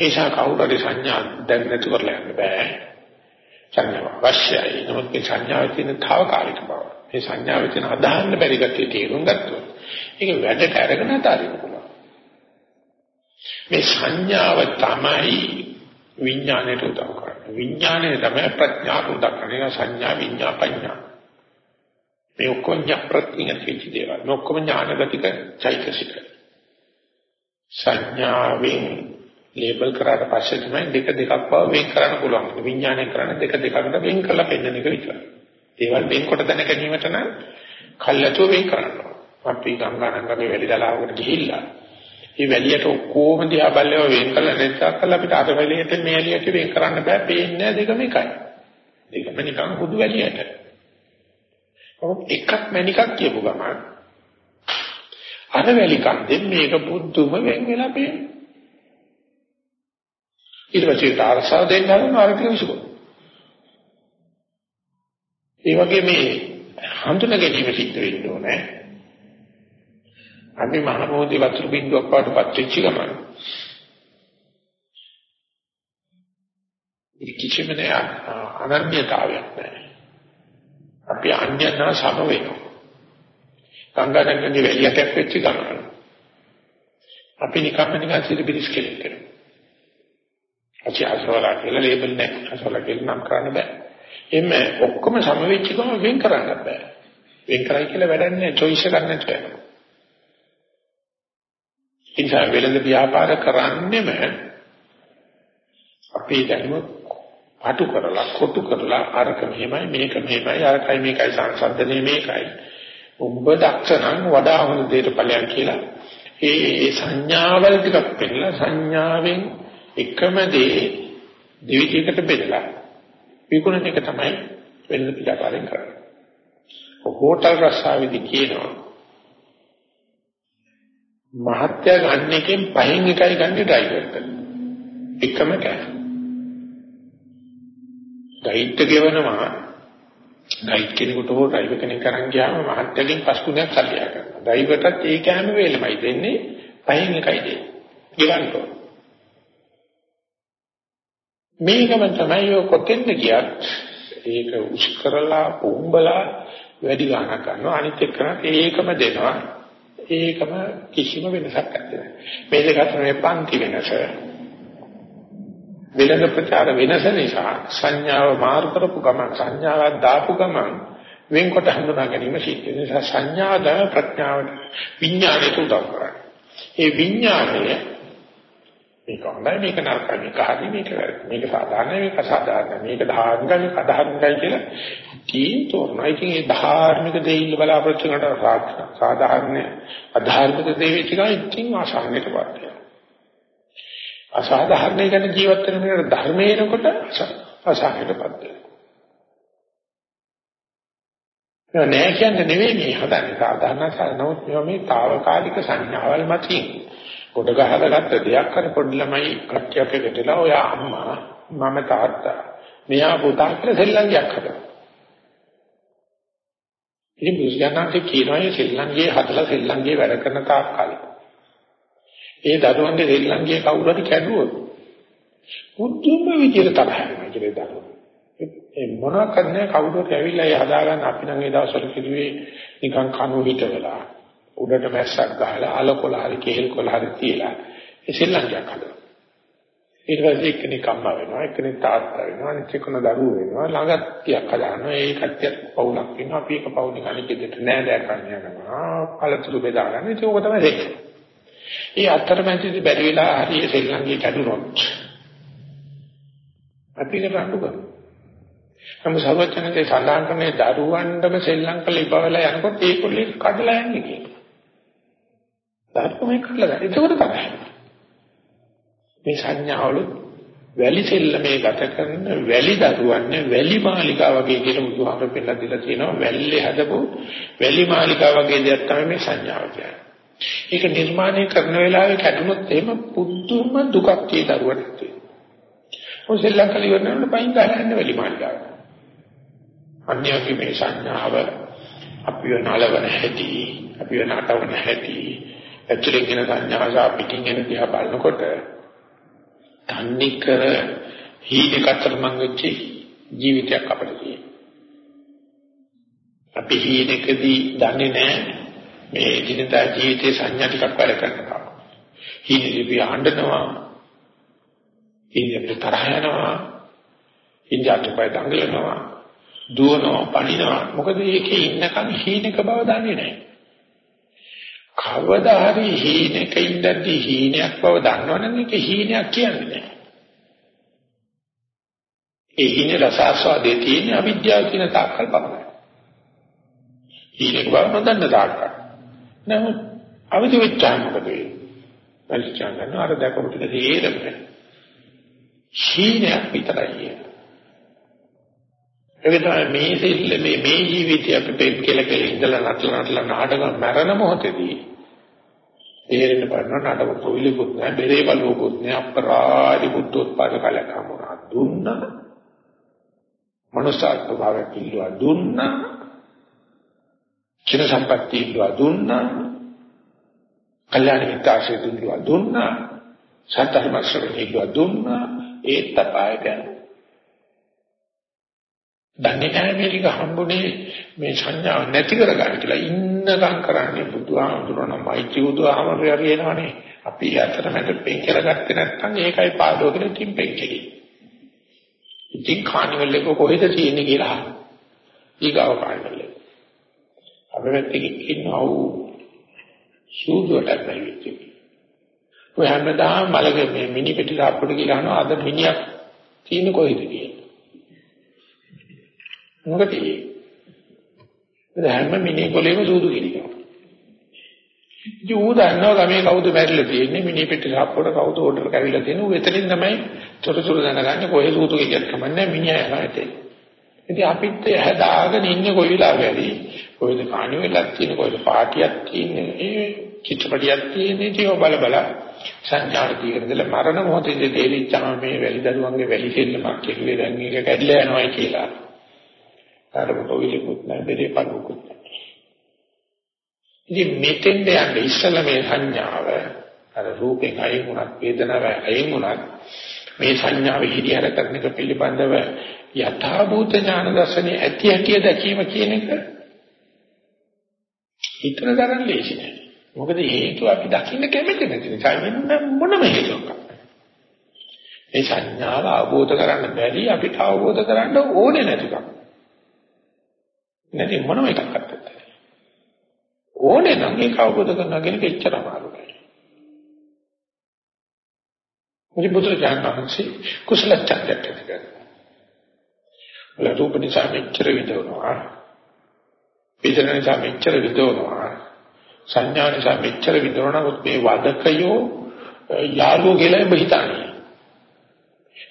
ඒසා කවුරුරි සංඥා දැන් නැති කරලා යන්න බෑ. සංඥාව අවශ්‍යයි. නමුත් මේ සංඥාවේ තියෙන తాවකාලික බව. මේ සංඥාවේ තියෙන අදහන්න බැරි ගැටේ තේරුම් ගත්තොත් ඒක වැඩට අරගෙන අතාරින්න පුළුවන්. මේ සංඥාව තමයි විඥාණයට උදව් කරන්නේ. විඥාණය තමයි ප්‍රඥාට උදව් කරන්නේ. සංඥා විඥා පඤ්ඤා. මේ ඔක්කොම ඥාප්‍රත්‍යයෙන් තියෙච්ච දේවල්. මේ ඔක්කොම ඥානගතික චෛතසික. සංඥාවෙන් ලේබල් කරාට පස්සේ තමයි දෙක දෙකක් බව වෙන් කරන්න පුළුවන්. විඥානය කරන්නේ දෙක දෙකකට වෙන් කරලා පෙන්වන එක විතරයි. ඒවල් වෙන්කොට දැන ගැනීමට නම් කල්ැතුව වෙන් කරන්න ඕන. අපි ගංගානංගගේ වැලි දලාවකට ගිහිල්ලා මේ වැලියට ඔක්කොම දිහා බැලුවා වෙන් කළා නැත්නම් කළා අපිට අර වැලියට මේ වැලියට වෙන් කරන්න බෑ. පේන්නේ දෙකම එකයි. දෙකම නිකන් පොදු වැලියට. ඔව් එකක් මැනිකක් කියපු ගමන් අර වැලි කන්දෙන් මේක පුදුම වෙන් වෙලා පේනවා. ඊට පස්සේ තාරසාව දෙන්න හදන ආර්ථික විසුකෝ. ඒ වගේ මේ හඳුන ගැනීම සිද්ධ වෙන්න ඕනේ. අපි මහ මොහොතේ වතුර බින්දුවක් වඩපත් වෙච්ච ගමන් ඒ කිසිම නෑ අනන්‍යතාවයක් නෑ. අපි අන්‍යයන්ව සම වෙනවා. ගංගානංගගේ වැලියක් වෙච්ච ගමන් අපි නිකම්ම නිකන් සිට බිරිස් කෙලෙක් කරනවා. අපි අසවලා කියලා ලේබල් නැහැ. අසවලා කියලා නම් කරන්න බෑ. එimhe ඔක්කොම සම වෙච්ච ගමන් වෙන් කරන්න බෑ. වෙන් කරයි කියලා වැඩක් නැහැ. choice එකක් නැත්නම්. ඉතින් වෙලඳ ව්‍යාපාර කරන්නෙම අපේ දැනුම අටු කරලා කොටු කරලා අරක මෙහෙමයි මේක මෙහෙමයි අරකයි මේකයි සංසන්දනය මේකයි. ඔබ දක්ෂ නම් වඩා හොඳ දෙයට ඵලයන් කියලා. ඒ සංඥාවල් ටිකක් පෙන්නලා සංඥාවෙන් එකම දේ දෙවිදිහකට බෙදලා විකුණන එක තමයි වෙළඳ පිටාකාරයෙන් කරන්නේ. හෝටල් රස්සාවේදී කියනවා මහත්ය ගන්න එකෙන් පහෙන් එකයි ගන්න ඩ්‍රයිවර්ට. එකම කෑ. ගයිඩ් ගෙවනවා ගයිඩ් කෙනෙකුට හෝ ඩ්‍රයිවර් කෙනෙක් කරන් ගියාම මහත්යගෙන් පස් ගුණයක් සල්ලියක් කරනවා. ඩ්‍රයිවර්ටත් ඒ කෑම වේලමයි දෙන්නේ පහෙන් එකයි දෙන්නේ. ගෙවන්න ඕන. මේකම තමයි ඔය කොතෙන්ද ගියත් ඒක උස් කරලා උඹලා වැඩි ගණනක් ගන්නවා. අනිත් එක ඒකම දෙනවා. ඒකම කිසිම වෙනසක් නැහැ මේ දෙක අතර මේ පන්ති වෙනස විලඳ ප්‍රචාර වෙනස නිසා සංඥාව මාරු කරපු ගමන් සංඥාවක් දාපු ගමන් වෙන්කොට හඳුනා ගැනීම සිද්ධ වෙන නිසා සංඥා දාන ප්‍රඥාවට විඥාණයට උදව් කරන්නේ. ඒ විඥාණය මේක හොඳයි මේක නරකයි මේක හරි මේක වැරදි. මේක සාධාරණයි මේක අසාධාරණයි මේක ධාර්මිකයි මේක අධාර්මිකයි කියලා තීන් තෝරනවා. ඉතින් ඒ ධාර්මික දෙයින් බලාපොරොත්තු කරන සාධාරණ අධාර්මික දේ වෙච්ච ගමන් ඉතින් ආසන්නයට වත් අසාධාරණ ගැන ජීවත් වෙන මිනිහට ධර්මයේනකොට අසහනයටපත් වෙනවා. නෑ කියන්නේ නෙවෙයි මේ හදන්නේ. සාධාරණ සානොත් මේ తాවකාලික සංඥාවල් මතින් කොට ගහලාගත්ත දෙයක් අර පොඩි ළමයි කට්ටියක් එකටලා ඔය අම්මා මම තාත්තා මෙයා පුතා කියලා සෙල්ලංගයක් හදනවා. ඉතින් බුදුසසුනාගේ කියනවා මේ සෙල්ලංගේ හදලා සෙල්ලංගේ වැඩ කරන තාක් කාලෙ. ඒ දරුවන්ගේ සෙල්ලංගේ කවුරු හරි කැඩුවොත් මුතුම විදියට තරහයි කියලා දරුවෝ. ඒ මොනවා කරන්නේ කවුරුත් ඇවිල්ලා ඒ හදාගන්න අපි නම් ඒ දවස්වල කිව්වේ නිකන් කණු හිටවලා උඩට මැස්සක් ගහලා අලකොල හරි කෙහෙල් කොල හරි තියලා ඒ සෙල්ලම්යක් හදනවා. ඊට පස්සේ එක්කෙනෙක් අම්මා වෙනවා එක්කෙනෙක් තාත්තා වෙනවා අනිත් එක්කන දරුවෝ වෙනවා. ළඟත් ටිකක් හදානවා. ඒ කට්ටියත් පවුලක් වෙනවා අපි එක පවුලකින් අනිත් දෙකට නෑ දැක ගන්න යනවා. පළතුරු බෙදාගන්න. ඒක ඔක තමයි දෙන්නේ ඒ අතරමැදදී බැරි වෙලා හරි සෙල්ලම්ගේ කැඩුනොත් අපි ඒක රණ්ඩු කරනවා. නමුත් සර්වඥන්ගේ සඳහන් කරන්නේ දරුවන්ටම සෙල්ලම් කළ ඉබවලා යනකොට ඒකොල්ලේ කඩලා යන්නේ කියලා. ධර්මයේ කඩලා ගන්න. ඒක උඩ තමයි. මේ සංඥාවල වැලි සෙල්ලමේ ගත කරන වැලි දරුවන්නේ වැලි මාලිකා වගේ කියලා බුදුහාමර පෙන්නලා දීලා තියෙනවා. වැල්ලේ හදපු වැලි මාලිකා වගේ දෙයක් තමයි මේ සංඥාව කියන්නේ. ඒක නිර්මාණය කරන වෙලාවේ කැඩුනොත් එහෙම පුදුම දුකක් tie දරුවට තියෙනවා. ඔය සෙල්ලම් කළ ඉවරනකොට පයින් ගහලා යන්න වැලි මාලිකාවට. අන්‍යගේ මේ සංඥාව අපිව නලවන හැටි අපිව නටවන හැටි ඇතුලෙන් එන සංඥාව පිටින් එන දිහා බලනකොට තන්නේ කර හීනකට මංගච්චි ජීවිතයක් අපිට තියෙනවා. අපි හීනකදී දන්නේ නැහැ. මේ දිනදා ජීවිතේ සංඥා ටිකක් වැඩ කරනවා. හීනෙදී ආඬනවා හීනෙදී තරහ යනවා. ඉන්ජාට පය දඟලනවා. දුවනවා පණිනවා මොකද ඒකේ ඉන්නකන් හීනක බව දන්නේ නැහැ. කවදා හරි හීනක ඉඳද්දි හීනයක් බව දන්නවනම් ඒක හීනයක් කියන්නේ නැහැ ඒ හීන රසාස්වාදයේ තියෙන අවිද්‍යාව කියන තාක්කල් පමණයි. හීනක බව නොදන්න තාක්කල්. නමුත් අවදි වෙච්චාම මොකද වෙන්නේ? පරිචාන් කරනවා අර දැකපු ටික තේරෙන්න හීනයක් විතරයි ඒක තමයි මේ සිල්ල මේ මේ ජීවිතය අපි පෙම් කියලා කියලා ඉඳලා නටලා නටලා නාටක මරණ මොහොතේදී තේරෙන්න බලන නටක කොවිලකුත් නැහැ බෙරේ බලුකුත් නැහැ අපරාධි බුද්ධෝත්පාද කලක හමුනා දුන්නා මනුෂ්‍යාත්ම භාවයක් ඉල්ලුවා. දුන්නා චින සම්පත්‍ය ඉල්ලුවා. දුන්නා කල්යාණ මිත්‍යාශය දුන්නා දුන්නා සත්‍යමස්වර ඉල්ලුවා. දුන්නා ඒ තමයි දන්නේ නැහැ මේක හම්බුනේ මේ සංඥාව නැති කරගන්න කියලා ඉන්නකම් කරන්නේ බුදුහාමුදුරන මෛත්‍රී බුදුහාමුදුරේ හරියනවනේ අපි අතරමැද පෙන් කරගත්තේ නැත්නම් ඒකයි පාදෝකෙ තින් පෙන් කෙලි ඉතින් කානිවල් එක කොහෙද තියෙන්නේ කියලා. ඊගාව කානිවල් එක. අපිට ඉන්නව සූදුවට බැරිච්ච ඔය හැමදාම මලගේ මේ මිනි පෙට්ටිය අප්පුඩ කියලා අහනවා අද මිනිහක් තියෙන්නේ කොහෙද කියලා. මොකද ඒ හැම මිනිහ කොලේම සූදු කිරිනවා. ඉතින් ඌ දන්නවා ගමේ කවුද මැරිලා තියෙන්නේ මිනිහ පිට සාප්පුවට කවුද ඕඩර් කැවිලා තියෙන්නේ ඌ එතනින් තමයි තොරතුරු දැනගන්නේ කොහේ සූදු කිරියක් කමන්නේ මිනිහා යනවා එතෙන්. ඉතින් අපිත් හැදාගෙන ඉන්නේ කොයි වෙලාවෙරි කොයිද කාණිවෙලක් තියෙන කොයිද පාටියක් තියෙන්නේ ඒ චිත්‍රපටියක් තියෙන්නේ ඒක බල බල සංඥාට తీරදල මරණ මොහොතේ තේරිච්චාම මේ වැලි දරුවන්ගේ වැලි දෙන්නමක් කෙරුවේ දැන් මේක කැඩලා යනවා කියලා. කාටවත් ඔවිලකුත් නැහැ බෙරේ පළුකුත් නැහැ. ඉතින් මෙතෙන් යන්නේ ඉස්සල මේ සංඥාව අර රූපෙන් අයින් වුණත් වේදනාව අයින් වුණත් මේ සංඥාව හිරිහැර කරන එක පිළිබඳව යථාභූත ඥාන දර්ශනේ ඇති ඇති දැකීම කියන එක හිතන තරම් ලේසි නෑ. මොකද හේතුව අපි දකින්න කැමති නැති නිසා වෙන මොනම හේතුවක් මේ සංඥාව අවබෝධ කරගන්න බැරි අපිට අවබෝධ කරගන්න ඕනේ නැතිකම. නැති මොනම එකක් අත්තත් ඕනේ නම් ඒක අවබෝධ කරනවා කියන එක එච්චර අමාරු නෑ මුනි බුදුරජාණන් වහන්සේ කුසල ඡන්දයක් ඇති කරනවා. වල රූප නිසා මෙච්චර විදවනවා. වේදනා නිසා මෙච්චර විදවනවා. සංඥා නිසා මෙච්චර විදවනවා. මේ වදකයෝ යාළුවෝ කියලා ඔබ හිතන්නේ.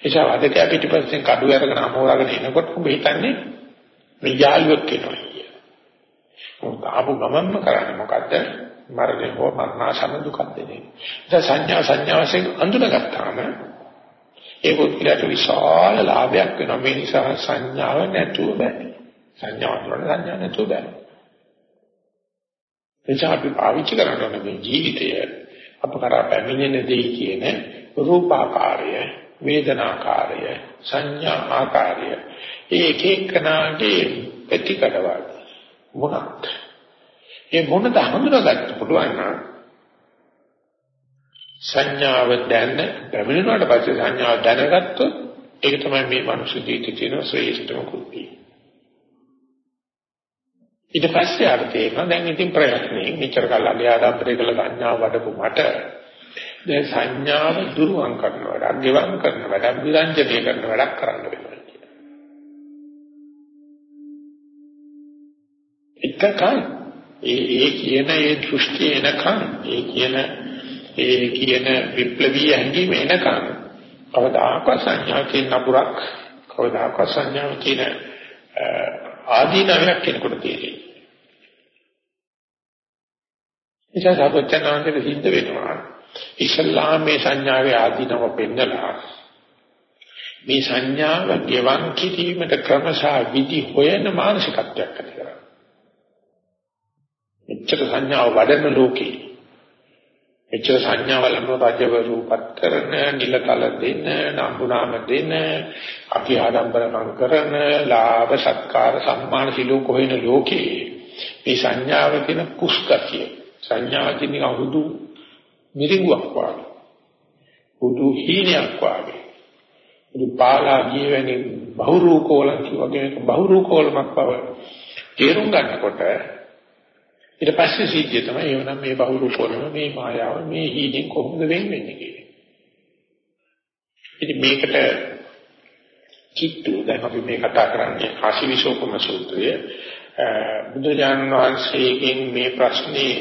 එචා වදකයා පිටිපස්සෙන් කඩු අරගෙන අමෝරාගෙන එනකොට ඔබ හිතන්නේ මේ යාළුවෙක් වෙනවා කියලා. මොකද ආපු ගමන්ම කරන්නේ මොකද්ද? මරණය හෝ මරණාසන්න දුකක් දෙන්නේ. ඒ සංඥා සංඥා වශයෙන් අඳුනගත්තාම ඒ පුද්ගලයාට විශාල ලාභයක් වෙනවා. මේ නිසා සංඥාව නැතුව බෑ. සංඥාව අඳුරන සංඥා නැතුව බෑ. එනිසා අපි පාවිච්චි කරන මේ ජීවිතය අප කරා පැමිණෙන දෙයි කියන රූපාකාරය, වේදනාකාරය, සංඥා ආකාරය. ඒ එක එකනාගේ ප්‍රතිකඩවල් මොනක්ද? ඒ මොනද හඳුනාගන්න පුළුවන් නම් සංඥාව දැන පැමිණුණාට පස්සේ සංඥාව දැනගත්තොත් ඒක තමයි මේ මනුෂ්‍ය ජීවිතේ තියෙන ශ්‍රේෂ්ඨම කුප්පිය. ඊට පස්සේ ආර තේරෙනවා දැන් ඉතින් ප්‍රයත්නේ මෙච්චර කල් අධ්‍යාදම්පරේ කළ සංඥාව වඩපු මට දැන් සංඥාව දුරුවන් කරන වැඩක්, ගෙවම් කරන වැඩක්, විරංජනය කරන වැඩක් කරන්න වෙනවා කියලා. එකකයි ඒ ඒ කියන ඒ දෘෂ්ටි එනකන් ඒ කියන ඒ කියන විප්ලවීය හැඟීම එනකන් කවදාකවත් සංඥා කියන නපුරක් කවදාකවත් සංඥා කියන ආදීනවක් කෙනෙකුට තියෙන්නේ. නිසා සාපච්ඡනාන්තේ සිද්ධ වෙනවා. ඉස්ලාම් මේ සංඥාවේ ආදීනව පෙන්නලා මේ සංඥාව ගෙවන් කිරීමට ක්‍රමසහ විදි හොයන මානසිකත්වයක් ඇති කරනවා. එච්චර සංඥාව වඩන ලෝකේ. එච්චර සංඥාවල් අනුව රජවරුපත් කරන නිලතල දෙන නම්බුනාම දෙන අපි ආඩම්බරකම් කරන ලාභ සත්කාර සම්මාන සිලෝක හොයන ලෝකේ. මේ සංඥාව කියන කුස්කතිය සංඥාව කියන හුදු මිරිඟුවක් වගේ. හුදු හීනයක් වගේ. හුදු පාලා ජීවනයේ බහුරූපෝලක් වගේ බහුරූපෝලමක් බව තේරුම් ගන්නකොට ඊට පස්සේ සිද්ධිය තමයි එවනම් මේ බහුරූපවල මේ මායාව මේ හීනෙන් කොහොමද වෙන්නේ කියන්නේ. ඉතින් මේකට කිට්ටු දැන් අපි මේ කතා කරන්නේ ආශිවිශෝපම සූත්‍රය. බුදුජානක වහන්සේගෙන් මේ ප්‍රශ්නේ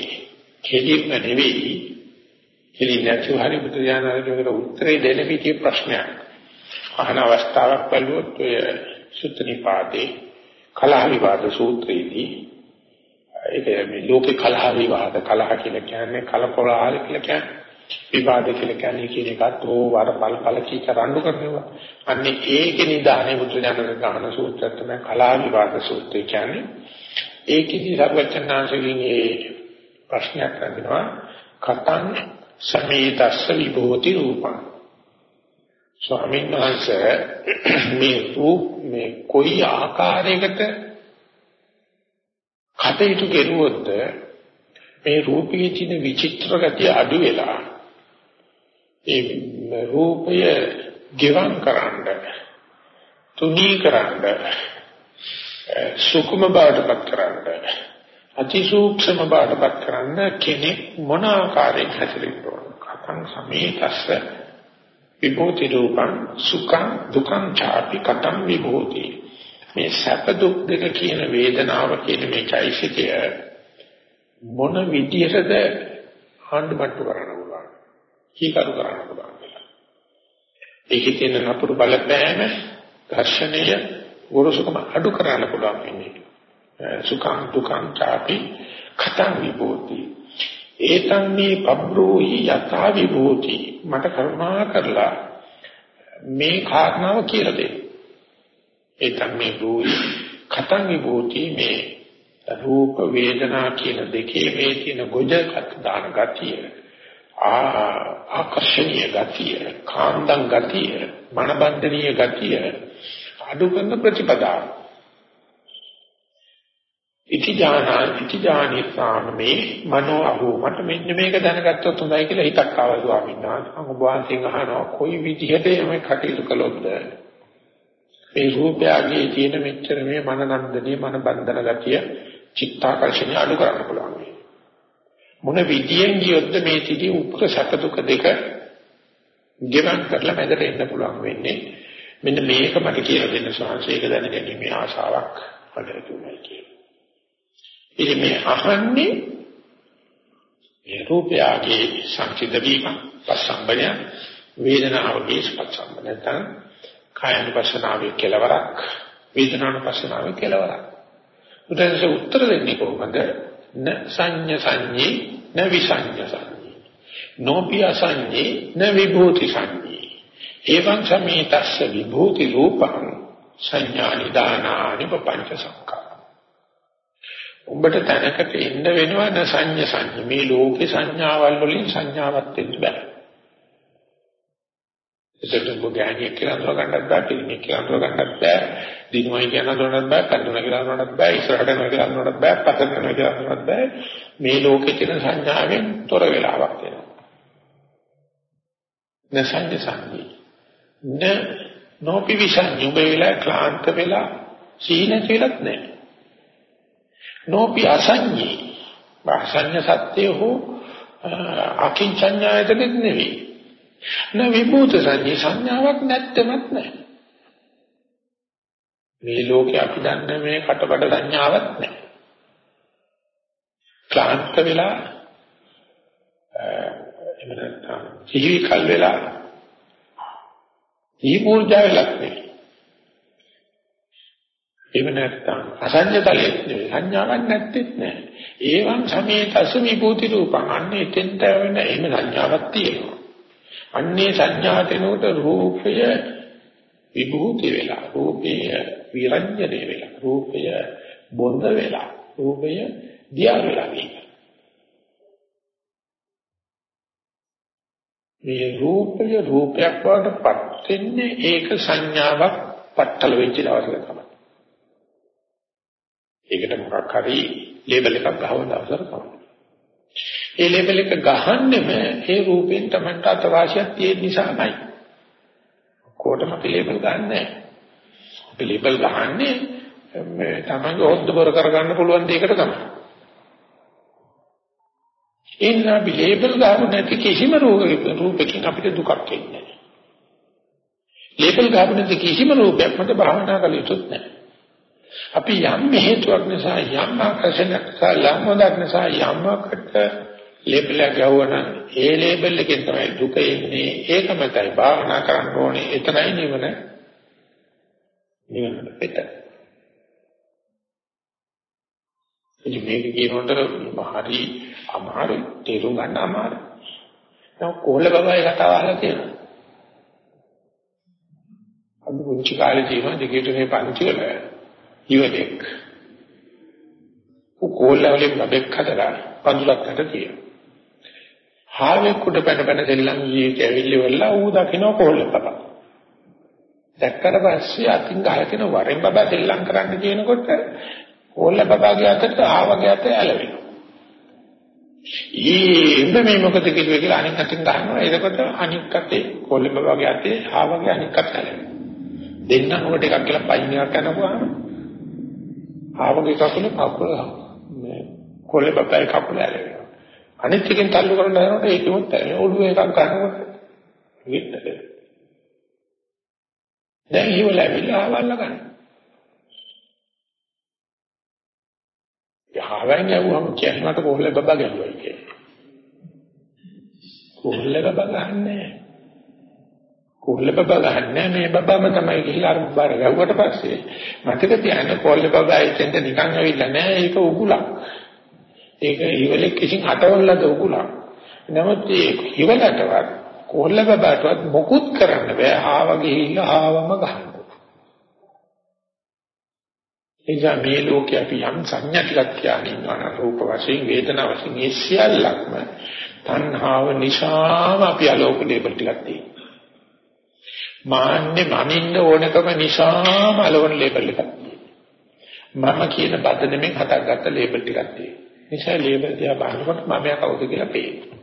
කෙලින්ම නෙවෙයි කෙලින් නැතුව හරි බුදුජානකගේ උත්තරේ දෙන්න පිටිය ප්‍රශ්නයක්. අහන අවස්ථාවක් බලුවොත් ඔය සුත්‍රනිපාතේ කලහ විවාද සූත්‍රයේදී ඒක මේ ලෝකේ කලහ විවාද කලහ කියලා කියන්නේ කලකොලහල කියලා කියන්නේ විවාද කියලා කියන්නේ කියන එකත් ඕ වර පල් පල කීක රණ්ඩු කරනවා. අන්නේ ඒකේ නිදානේ බුදුදහමේ ගහන සූත්‍රය තමයි කලහ විවාද සූත්‍රය කියන්නේ. ඒකෙදි සර්වචන්නාංශයෙන් ඒ ප්‍රශ්නයක් අහනවා කතං සමේතස්ස විභූති රූපං ස්වාමීන් වහන්සේ මේ රූප මේ කොයි ආකාරයකට කටයුතු කෙරුවොත් මේ රූපයේ තියෙන විචිත්‍ර ගතිය අඩු වෙලා ඒ රූපය ගෙවන් කරන්න තුනී කරන්න සුකුම බවටපත් කරන්න අතිසූක්ෂම බවටපත් කරන්න කෙනෙක් මොන ආකාරයෙන් හැසිරෙන්න ඕන? කතං සමේතස්ස විභූති රූපං සුඛං දුක්ඛං චාපි කතං විභූති. මේ සැප දුක් දෙක කියන වේදනාව කියන මේ චෛසිකය මොන විදියටද හඬපට්ටු කරන්න පුළුවන් කීකරු කරන්න පුළුවන් කියලා. ඒකේ තියෙන නපුරු බලපෑම ඝර්ෂණය ගොරසුකම අඩු කරන්න පුළුවන් වෙන්නේ. සුඛං දුක්ඛං ചാපි කතං විභූති. ඒතං මේ පබ්‍රෝහි යථා විභූති මට කරුණා කරලා මේ කාරණාව කියලා දෙන්න. ඒකම මේ රූප කතං විභූති මේ රූප වේදනා කියන දෙකේ මේ තියෙන ගොජ දාන ගතිය ආකර්ෂණීය ගතිය කාන්දං ගතිය මනබන්ධනීය ගතිය අඩු කරන ප්‍රතිපදාව ඉති ඥාන ඉති ඥානිසාමේ මනෝ අහෝ මට මෙන්න මේක දැනගත්තොත් හොඳයි කියලා හිතක් ආවා ස්වාමීන් වහන්සේ. මම ඔබ වහන්සේගෙන් අහනවා කොයි විදිහට මේ කටයුතු කළොත්ද මේ රූපයගේ තියෙන මෙච්චර මේ මනනන්දනේ මන බන්ධන ගතිය චිත්තාකර්ෂණය අඩු කරන්න පුළුවන්. මොන විදියෙන් ගියොත්ද මේ සිටි උප්‍ර සැප දුක දෙක ගෙවන් කරලා මැදට එන්න පුළුවන් වෙන්නේ මෙන්න මේක මට කියලා දෙන්න සංසේක දැනගැනීමේ ආශාවක් මට තුනයි කියලා. ඉතින් මේ අහන්නේ මේ රූපයගේ සංචිත වීම පස්සම්බය වේදනාවගේ ස්පර්ශම්බ නැත්නම් කායනුපස්සනාවේ කෙලවරක් වේදනානුපස්සනාවේ කෙලවරක්. උදේට උත්තර දෙන්නේ කොහොමද? න සංඤ සංඤේ න විසංඤ සංඤේ. නොපිය සංඤේ න විභූති සංඤේ. එවං සමේතස්ස විභූති රූපං සංඥානි දානානි පංච සංකා. උඹට තැනකට එන්න වෙනවා න සංඤ සංඤ මේ ලෝකේ සංඥාවල් වලින් සංඥාවක් දෙන්න බෑ. ඒකට ඔබ ගෑණියෙක් කියලා අඳුර ගන්නත් බෑ, පිළිමයක් කියලා අඳුර ගන්නත් බෑ, දිනුවයි කියන අඳුරන්නත් බෑ, කන්දුන කියලා අඳුරන්නත් බෑ, ඉස්සරහට යනවා කියලා අඳුරන්නත් බෑ, පස්සට යනවා කියලා අඳුරන්නත් බෑ. මේ ලෝකේ තියෙන සංඥාවෙන් තොර වෙලාවක් වෙනවා. නසංජ සංඥා. න නොපිවිසං යුග වෙලා ක්ලාන්ත වෙලා සීන කියලාත් නැහැ. නොපි අසංඥේ. වාසඤ්ඤ සත්‍ය හෝ අකින්චඤ්ඤායතනෙත් නෙවෙයි. න විභූත සංඥා සංඥාවක් නැත්තමත් නැහැ. මේ ලෝකේ අපි දන්න මේ කටබඩ සංඥාවක් නැහැ. ක්ලාන්ත වෙලා එහෙම නැත්නම් සිහි කල් වෙලා සිහි පූර්ජා වෙලක් නෙවෙයි. එහෙම නැත්නම් අසඤ්ඤතලෙත් නෙවෙයි සංඥාවක් නැත්තේත් නෑ. ඒවං සමේතස විභූති රූපං අන්නේ එතෙන්ට වෙන එහෙම සංඥාවක් තියෙනවා. අන්නේ සංඥාතනෝට රූපය විභූති වෙලා රූපය විරංජනේ වෙලා රූපය බොඳ වෙලා රූපය දියා වෙලා මේ රූපය රූපයක් වඩපත් වෙන්නේ ඒක සංඥාවක් පట్టල වෙච්ච දවසක තමයි. ඒකට මොකක් හරි ලේබල් එකක් ගහන දවසට තමයි. ඒ ලේබල් එක ගහන්නෙම ඒ රූපෙන් Tamanට අතවාසියක් තියෙන නිසාමයි. කොටම අපි ලේබල් ගන්නෑ. අපි ලේබල් ගහන්නේ මේ Tamange හොද්ද බර කරගන්න පුළුවන් දෙයකට තමයි. එන්න අපි ලේබල් ගහමු නැති කිසිම රූපකින් අපිට දුකක් එන්නේ නැහැ. ලේබල් ගහමු නැති කිසිම රූපයක් මත භාවනා කළ යුතුත් නැහැ. අපි යම් හේතුවක් නිසා යම් ආකර්ෂණයක් නිසා යම් හොඳක් නිසා යම්කට ලේබල් එක ගවන ඒ ලේබල් එකෙන් තමයි දුක එන්නේ. ඒකම තමයි භාවනා කරන්න ඕනේ. එතනයි නිවන. නිවන පිට ඉතින් මේක කියනකොට හරි අමාරු තේරුම් ගන්න අමාරු දැන් කොහොල්ල බබායි කතාව අහලා තියෙනවා අපි පුංචි කාලේ තියෙනවා දෙකේට මේ පන්ති වල ඉවදෙක් කොහොල්ල වලින් බබෙක් හදලා පඳුරක් හද තියෙනවා. හාවෙකුට පැන පැන දෙල්ලන් ජීවිතය ඇවිල්ලිවලා ඌ දකින්න කොහොල්ල බබා. දැක්කට පස්සේ අතින් ගහගෙන වරෙන් බබා දෙල්ලන් කරන්න කියනකොට කොහොල්ල බබාගේ අතට ආවගේ අත ඇලවෙනවා. ඊඹ මේ මොකද කිව්වේ කියලා අනික් අතින් ගන්නවා. එතකොට අනික් අතේ කොහොල්ල බබාගේ අතේ ආවගේ අනික් අත ඇලවෙනවා. දෙන්නම කොට එකක් කියලා පයින් එකක් කරනකොහම ආවගේ කකුල කකුල මේ කොහොල්ල බබාගේ කකුල ඇලවෙනවා. අනිත් එකෙන් තල්ලු කරන්න යනකොට ඒකෙමුත් ඔළුව එකක් ගන්නකොට වින්නද දැන් ඉවල ඇවිල්ලා ආවල්ලා ගන්න. යහවෙන් යවුවම කියන්නට කොහොල්ල බබා ගැලුවයි කියන්නේ. කොහොල්ල බබා ගන්නෑ. කොහොල්ල බබා ගන්නෑ මේ බබාම තමයි ගිහිලා අර බාර ගැව්වට පස්සේ මතක තියාගන්න කොහොල්ල බබා එතෙන්ට නිකන් ඇවිල්ලා නෑ ඒක උගුලක්. ඒක ඉවලෙක් කිසිම අටවලද උගුලක්. නමුත් ඒ ඉවලටවත් කොල්ල බබටවත් මොකුත් කරන්න බෑ. ආව ගිහිල්ලා ආවම ගන්න. එනිසා මේ ලෝකේ අපි යම් සංඥා ටිකක් කියන්නේ ඉන්නවා රූප වශයෙන් වේදනා වශයෙන් මේ සියල්ලක්ම තණ්හාව නිසාම අපි අලෝක ලේබල් ටිකක් තියෙනවා. මාන්නේ මනින්න ඕනකම නිසාම අලෝක ලේබල් එකක් තියෙනවා. මම කියන බදනෙමින් හදාගත්ත ලේබල් ටිකක් තියෙනවා. නිසා ලේබල් දිහා බලනකොට මම කවුද කියලා පේනවා.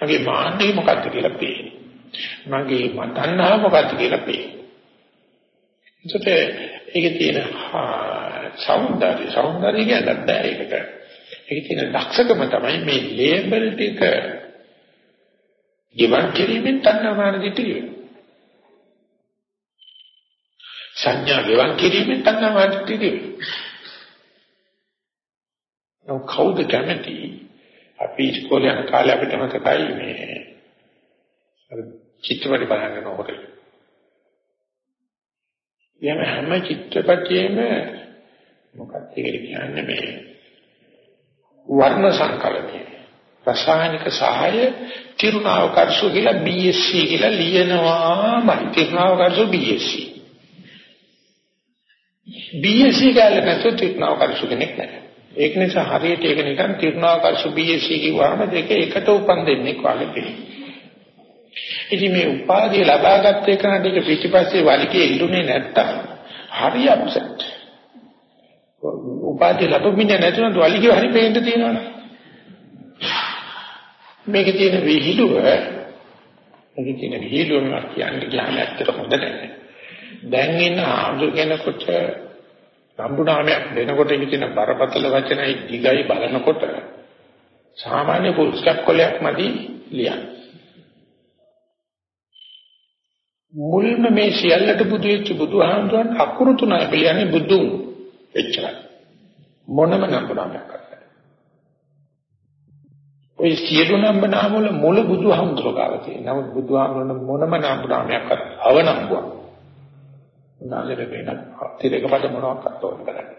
මගේ මාන්නේ මොකක්ද කියලා පේනවා. මගේ මතන්නා මොකක්ද කියලා පේනවා. ඒකට ඒකේ තියෙන සෞන්දර්ය සෞන්දර්ය කියන්නේ බෑ ඒකට. ඒකේ තියෙන දක්ෂකම තමයි මේ ලේබල් ටික ගෙවන් කිරීමෙන් තණ්හාමාන දිටි වෙනවා. සංඥා ගෙවන් කිරීමෙන් තණ්හාමාන දිටි වෙනවා. නෝ කවුද කැමති අපි ඉස්කෝලේ යන කාලේ අපිට මතකයි මේ චිත්‍රපටි බලන්න යනකොට යම හැම චිත්‍රපටියෙම මොකක්ද ඒකට කියන්නේ මේ වර්ණ සංකලනය. රසායනික සහාය තිරුණාවකර්ෂු කියලා BSc කියලා ලියනවාමයි තිරුණාවකර්ෂු BSc BSc කියලා නැත්නම් තිරුණාවකර්ෂු කෙනෙක් නැහැ. ඒක නිසා හරියට ඒක නිකන් තිරුණාවකර්ෂු BSc කිව්වම දෙක එකට උපන් දෙන්නේ වගේ පිළිගන්න ඉතින් මේ උපාධිය ලබාගත් එකනට ඒක පිටිපස්සේ වලිගේ ඉල්ලුනේ නැත්තම් හරි අප්සෙට්. උපාධිය ලැබෙන්නේ නැතුනත් වලිගේ හරි පේන්න තියෙනවනේ. මේකේ තියෙන විහිළුව මේකේ තියෙන විහිළුව මම කියන්නේ ගියාම ඇත්තට හොඳ නැහැ. දැන් ඉන්න ආඳුර කෙනෙකුට සම්බුනාමයක් දෙනකොට ඉතින් තියෙන බරපතල වචනයි දිගයි බලනකොට සාමාන්‍ය පුස්තක කොලයක් මදි ලියන්න. මුල්ම මේ සියල්ලට බුදු වෙච්ච බුදුහාමුදුරන් අකුරු තුනයි කියන්නේ බුදුන්. එච්චරයි. මොනම නම්බුනාමයක් කරන්නේ ඔය සියලු නම්බුනාම වල මුල බුදුහාමුදුර ගාව තියෙන නමුත් බුදුහාමුදුරන් මොනම නම්බුනාමයක් කරන්නේ අවනම්බුවක් උනාලේ වෙන තිරේක පද මොනවක් අතෝන් කරන්නේ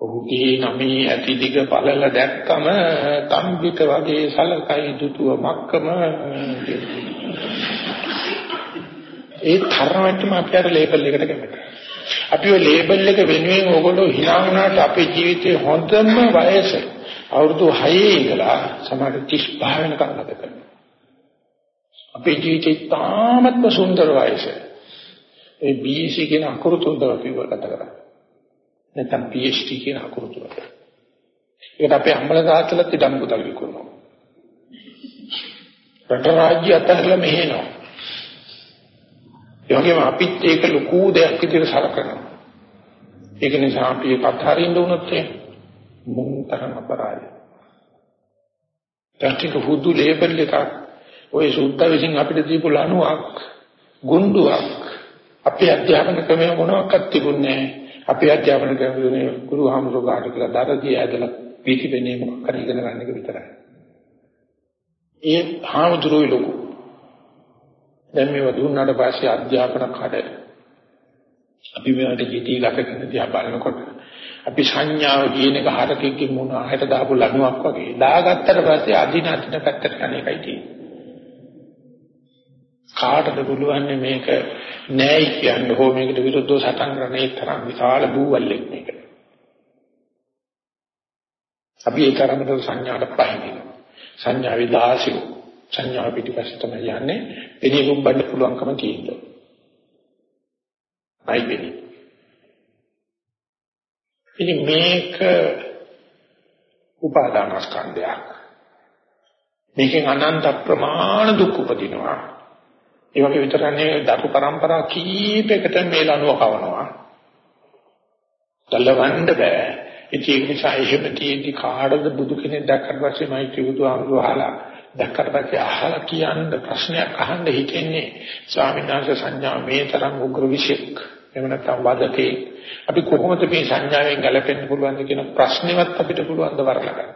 ඔහුගේ නමේ ඇති දිග පළල දැක්කම තම්බික වගේ සලකයි දුතුව මක්කම ඒ තරමටම අපි අර ලේබල් එකට කැමති. අපි ඔය ලේබල් එක වෙනුවෙන් ඕගොල්ලෝ hina වුණාට අපේ ජීවිතේ හොඳම වයස අවුරුදු 6 ඉඳලා සමහර 35 වෙනකම් ගත කරනවා. අපේ ජීවිතේ තාමත්ම සුන්දර වයස. ඒ BC කියන අකුරු තුනක් අපි ගත කරා. නැත්නම් PhD කියන අකුරු තුනක්. ඒකට අපේ අම්මල තාත්තලා ඉඩම් පුතල් විකුණනවා. රට රාජ්‍ය අතරලා මෙහෙනවා. ඒ වගේම අපිත් ඒක ලොකු දෙයක් විදිහට සලකනවා. ඒක නිසා අපි ඒක අත්හරින්න උනොත් මොන්තරම් අපරාධය. තාක්ෂික හුදු ලේබල් එකක් ඔය සුද්ධ විසින් අපිට දීපු ලණුවක් ගුණ්ඩුවක් අපේ අධ්‍යාපන ක්‍රමය මොනවාක්වත් තිබුණේ නැහැ. අපේ අධ්‍යාපන ක්‍රමයේ ගුරු හාමුදුරුවෝ කාට කියලා දරදී ඇදලා පිටිපෙනේ මොකක් හරි ඉගෙන ගන්න එක විතරයි. ඒ හාමුදුරුවෝ ලොකු දැන් මේව දුන්නාට පස්සේ අධ්‍යාපන කඩ අපි මේවට ජීටි ගත කරන දිහා බලනකොට අපි සංඥාව කියන එක හරකෙකින් මොන ආයත දාපු ලණුවක් වගේ දාගත්තට පස්සේ අදින අදින පැත්තට යන එකයි තියෙන්නේ කාටද පුළුවන් මේක නෑයි කියන්නේ හෝ මේකට විරුද්ධව සටන් කරන ඒ තරම් විශාල බූවල්ලෙක් මේක අපි ඒ තරමට සංඥාට පහිනවා සංඥා විලාසිය සංඥා පිටිපස්ස තමයි යන්නේ එදී ගොබ්බන්න පුළුවන්කම තියෙනවා. අයිබෙනි. ඉතින් මේක උපාදානස්කන්ධයක්. මේකෙන් අනන්ත ප්‍රමාණ දුක් උපදිනවා. ඒ වගේ විතරන්නේ දතු પરම්පරා කීපයකට මේ ලනුව කවනවා. තලවන්න බෑ. ඒක නිසා එහෙම තියෙදි කාටද බුදු කෙනෙක් දැක්කට පස්සේ මෛත්‍රී බුදු ආමතුහලා දැක්කට පස්සේ අහලා කියන්න ප්‍රශ්නයක් අහන්න හිතෙන්නේ ස්වාමීන් වහන්සේ සංඥා මේ තරම් උග්‍ර විශේෂක් එහෙම නැත්නම් වදකේ අපි කොහොමද මේ සංඥාවෙන් ගැලපෙන්න පුළුවන්ද කියන ප්‍රශ්නෙවත් අපිට පුළුවන් ද වරලා ගන්න.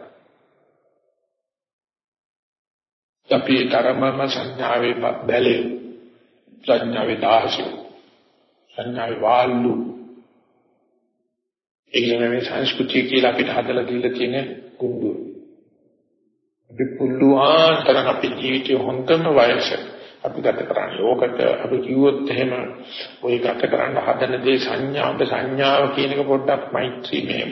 අපි තරමම සංඥාවේ බැලේ සංඥාවේ දාහසු සංඥාවේ වාල්ලු ඒකම මේ සංස්කෘතිය කියලා අපිට හදලා දීලා තියෙන කුඩුව. අපි පුළුවන් තරම් අපේ ජීවිතේ හොඳම වයස අපි ගත කරන්නේ. ඕකට අපි කිව්වොත් එහෙම ওই ගත කරන්න හදන දේ සංඥාව සංඥාව කියන එක පොඩ්ඩක් මෛත්‍රී මේ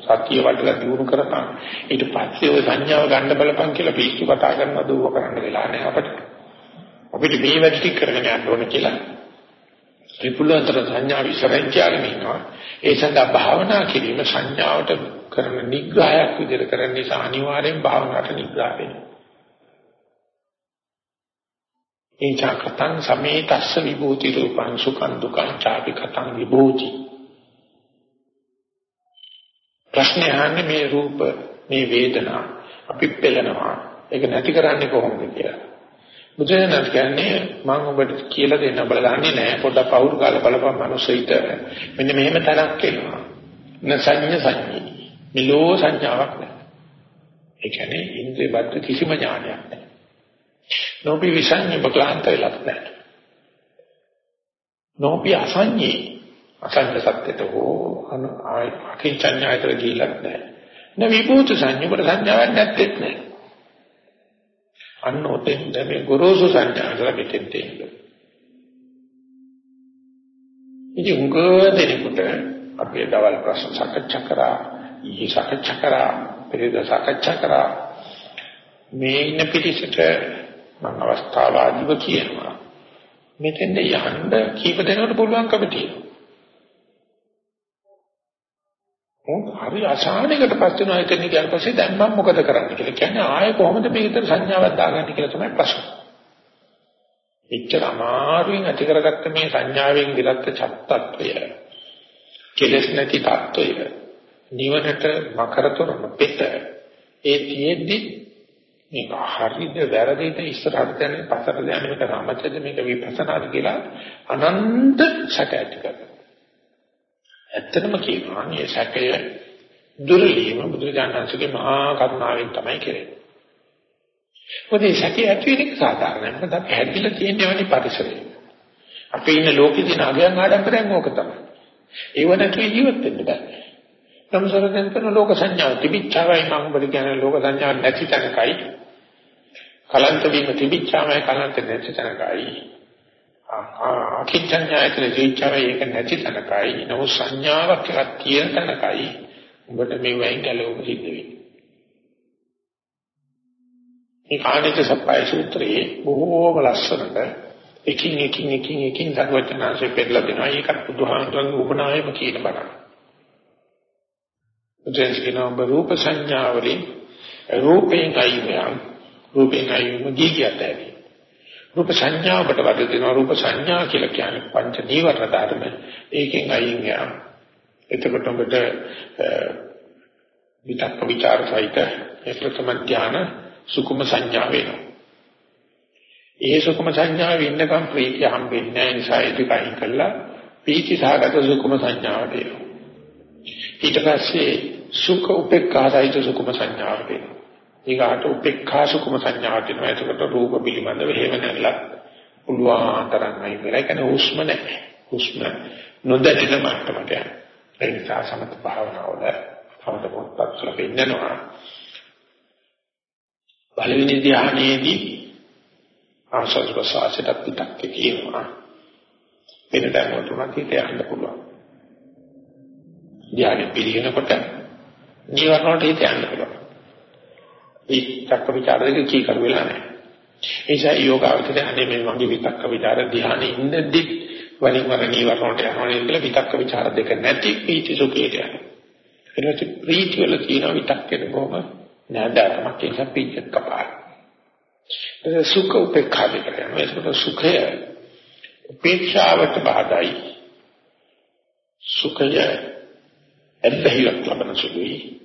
සතිය වලට දියුණු කරපන්. ඊට පස්සේ ওই සංඥාව ගන්න බලපන් කියලා පිස්සු කතා කරනවද ඌව කරන්න වෙලා නැහැ අපිට. අපිට මේ වැඩ ටික කරගෙන යන්න ඕන කියලා. ත්‍රිපුලතර සංඥා විසරෙන් කියන ඉන්නවා. ඒ සඳහා භාවනා කිරීම සංඥාවට කරන නිග්‍රහයක් විදිහට කරන නිසා අනිවාර්යෙන් භාවනාවට නිග්‍රහ වෙනවා. එචා කතං සමේතස්ස විභූති රූපං සුඛං දුක්ඛං චාපි කතං විභූති. ප්‍රශ්නේ අහන්නේ මේ රූප මේ වේදනා අපි පෙළනවා ඒක නැති කරන්නේ කොහොමද කියලා. බුදුරජාණන් කියන්නේ මම ඔබට කියලා දෙන්න බලන්නේ නැහැ පොඩ්ඩක් පවුරු කාලේ බලපන් මිනිස්සෙයිට මෙන්න මෙහෙම තැනක් එනවා. නසඤ්ඤ සංඤී. මිලෝ සංඥාවක් නැහැ. ඒ කියන්නේ ඉන්ද්‍රිය බද්ධ කිසිම ඥානයක් නැහැ. නොපි විසඤ්ඤ බක්ලාන්ත වෙලක් නැහැ. නොපි අසඤ්ඤී අසංඥ සත්‍යත හෝ අකින්චඤ්ඤායතර ගිලක් නැහැ. න විභූත සංඥා සංඥාවක් නැත්තේ නැහැ. අන්න ඔතෙන් මේ ගුරුසු සංඥාවල මෙතෙන් තියෙන්නේ. ඉතින් උගදෙනෙකුට අපේ දවල් ප්‍රශ්න සාකච්ඡා කරා, ඊ සාකච්ඡා කරා, පෙරේද සාකච්ඡා කරා මේ ඉන්න පිටිසට මම අවස්ථාවාදීව කියනවා. මෙතෙන්ද යන්න කීප දෙනෙකුට පුළුවන්කම තියෙනවා. හරි අසහනයකට පත් වෙනවා එතන ඊට පස්සේ දැන් මම මොකද කරන්න කියලා කියන්නේ ආයෙ කොහොමද මේකට සංඥාවක් දාගන්නේ කියලා තමයි ප්‍රශ්න. එච්චර අමාරුවෙන් ඇති කරගත්ත මේ සංඥාවෙන් විලක්ක චත්තත්වය කෙලස් නැති තත්වය නිවනට මකරතොරම පිට ඒ තියෙද්දි මේක හරිද වැරදිද ඉස්සරහට යන්නේ පස්සට යන්නේ මේක සමච්චද මේක විපස්සනාද කියලා අනන්ත සැක ඇති කරනවා. ඇත්තටම කියනවා මේ සැකය දුර්ලභම බුදුරජාණන්සේගේ මහා කරුණාවෙන් තමයි කෙරෙන්නේ. මොකද මේ සැකය ඇති වෙන එක සාධාරණයි. මොකද අපි හැදිලා තියෙන්නේ වනි පරිසරයක. අපි ඉන්න ලෝකෙ දින අගයන් ආඩම්බරයෙන් ඕක තමයි. ඒව නැතුව ජීවත් වෙන්න බෑ. සම්සරයෙන් කරන ලෝක සංඥාව තිබිච්චාවයි මම ඔබට කියන්නේ ලෝක සංඥාවක් නැති තැනකයි. කලන්ත වීම තිබිච්චාමයි කලන්ත නැති තැනකයි. අකිච්ඡඤ්ඤායතන ජීචරය ඒක නැති තැනකයි නව සංඥාවක් එකක් තියෙන තැනකයි ඔබට මේ වයින් ගැලවෙන්න සිද්ධ වෙන්නේ. මේ කාණික සප්පයි සූත්‍රයේ බොහෝම ලස්සනට එකින් එකින් එකින් එකින් ධර්මචනාංශය පෙරලා දෙනවා. ඒකත් බුදුහාමුදුරන්ගේ උපනායම කියන බණ. උදේසිකන ඔබ රූප සංඥාවලින් රූපයෙන් අයියම් රූපයෙන් අයියම් ගියකට ඇති. රූප සංඥාවට වද දෙනවා රූප සංඥා කියලා කියන්නේ පංච නීවරණ ධර්ම. ඒකෙන් අයින් යා. එතකොට ඔබට විතක්ක ਵਿਚාර සහිත ඒ ප්‍රථම ඥාන සුකුම සංඥා වෙනවා. ඒ සුකුම සංඥාව ඉන්නකම් ප්‍රීතිය හම්බෙන්නේ නැහැ නිසා ඒක අයින් කළා පීති සහගත සුකුම සංඥාවට එනවා. ඊට පස්සේ සුඛ උපේක්ඛා සහිත සුකුම සංඥාවට එනවා. ඊගාට උපේක්ඛා සුකුම සංඥාවට එනවා. එතකොට රූප පිළිබඳව හේව නැල්ලක් පුළුවන් තරම් නැහැ කියලා. ඒ කියන්නේ හුස්ම නැහැ. හුස්ම නොදැනෙන මට්ටමට යනවා. ඒ නිසා සමත භාවනාවල සමත පොත්පත් ලැබෙන්නවා. පළවෙනි ධ්‍යානයේදී ආසස් ප්‍රසආසයට පිටක් කියනවා. වෙන දැනුම තුනක් හිත යන්න පුළුවන්. ධ්‍යානෙ පිළිගෙනකොට ජීවන වලට හිත යන්න පුළුවන්. ඒ චක්ක විචාර දෙක කී කරු වෙලා නැහැ. ඒ නිසා යෝගාවචරය අනේ මේ වගේ විතක්ක විචාර ධ්‍යානෙ ඉඳද්දි වරින් වර නීවරණ වලට යනවා නේද විතක්ක විචාර දෙක නැති පීති සුඛයට යනවා. එනකොට ප්‍රීති වල තියෙන විතක්කේ බොහොම නෑදෑකමක් ඒ නිසා පීචක් කපාන. ඒ සුඛ උපේක්ෂා දෙක යනවා. ඒකට සුඛය උපේක්ෂාවට බාධායි. සුඛය එබ්බැහියක් ලබන සුළුයි.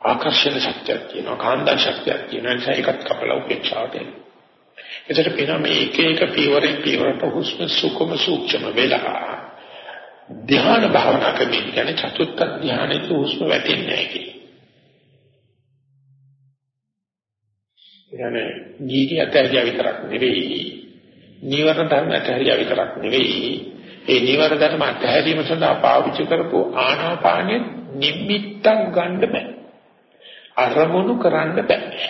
ආකර්ෂණ ශක්තියක් තියෙනවා කාන්දා ශක්තියක් තියෙනවා ඒ නිසා ඒකත් කපලා උපේක්ෂාවට එනවා. එතකොට පිනා මේ එක එක පියවරෙන් පියවරට හුස්ම සුකම සූක්ෂම වෙලා ධ්‍යාන භාවනා කරන්නේ කියන්නේ චතුත්ථ ධ්‍යානෙට හුස්ම වැටෙන්නේ නැහැ කියන්නේ. يعني නීති අතහැරියා විතරක් නෙවෙයි නීවරණ ධර්ම අතහැරියා විතරක් නෙවෙයි ඒ නීවරණ ධර්ම අතහැරීම සඳහා පාවිච්චි කරපු ආනාපානෙ නිමිත්තක් ගන්න බෑ අරමුණු කරන්න බෑ.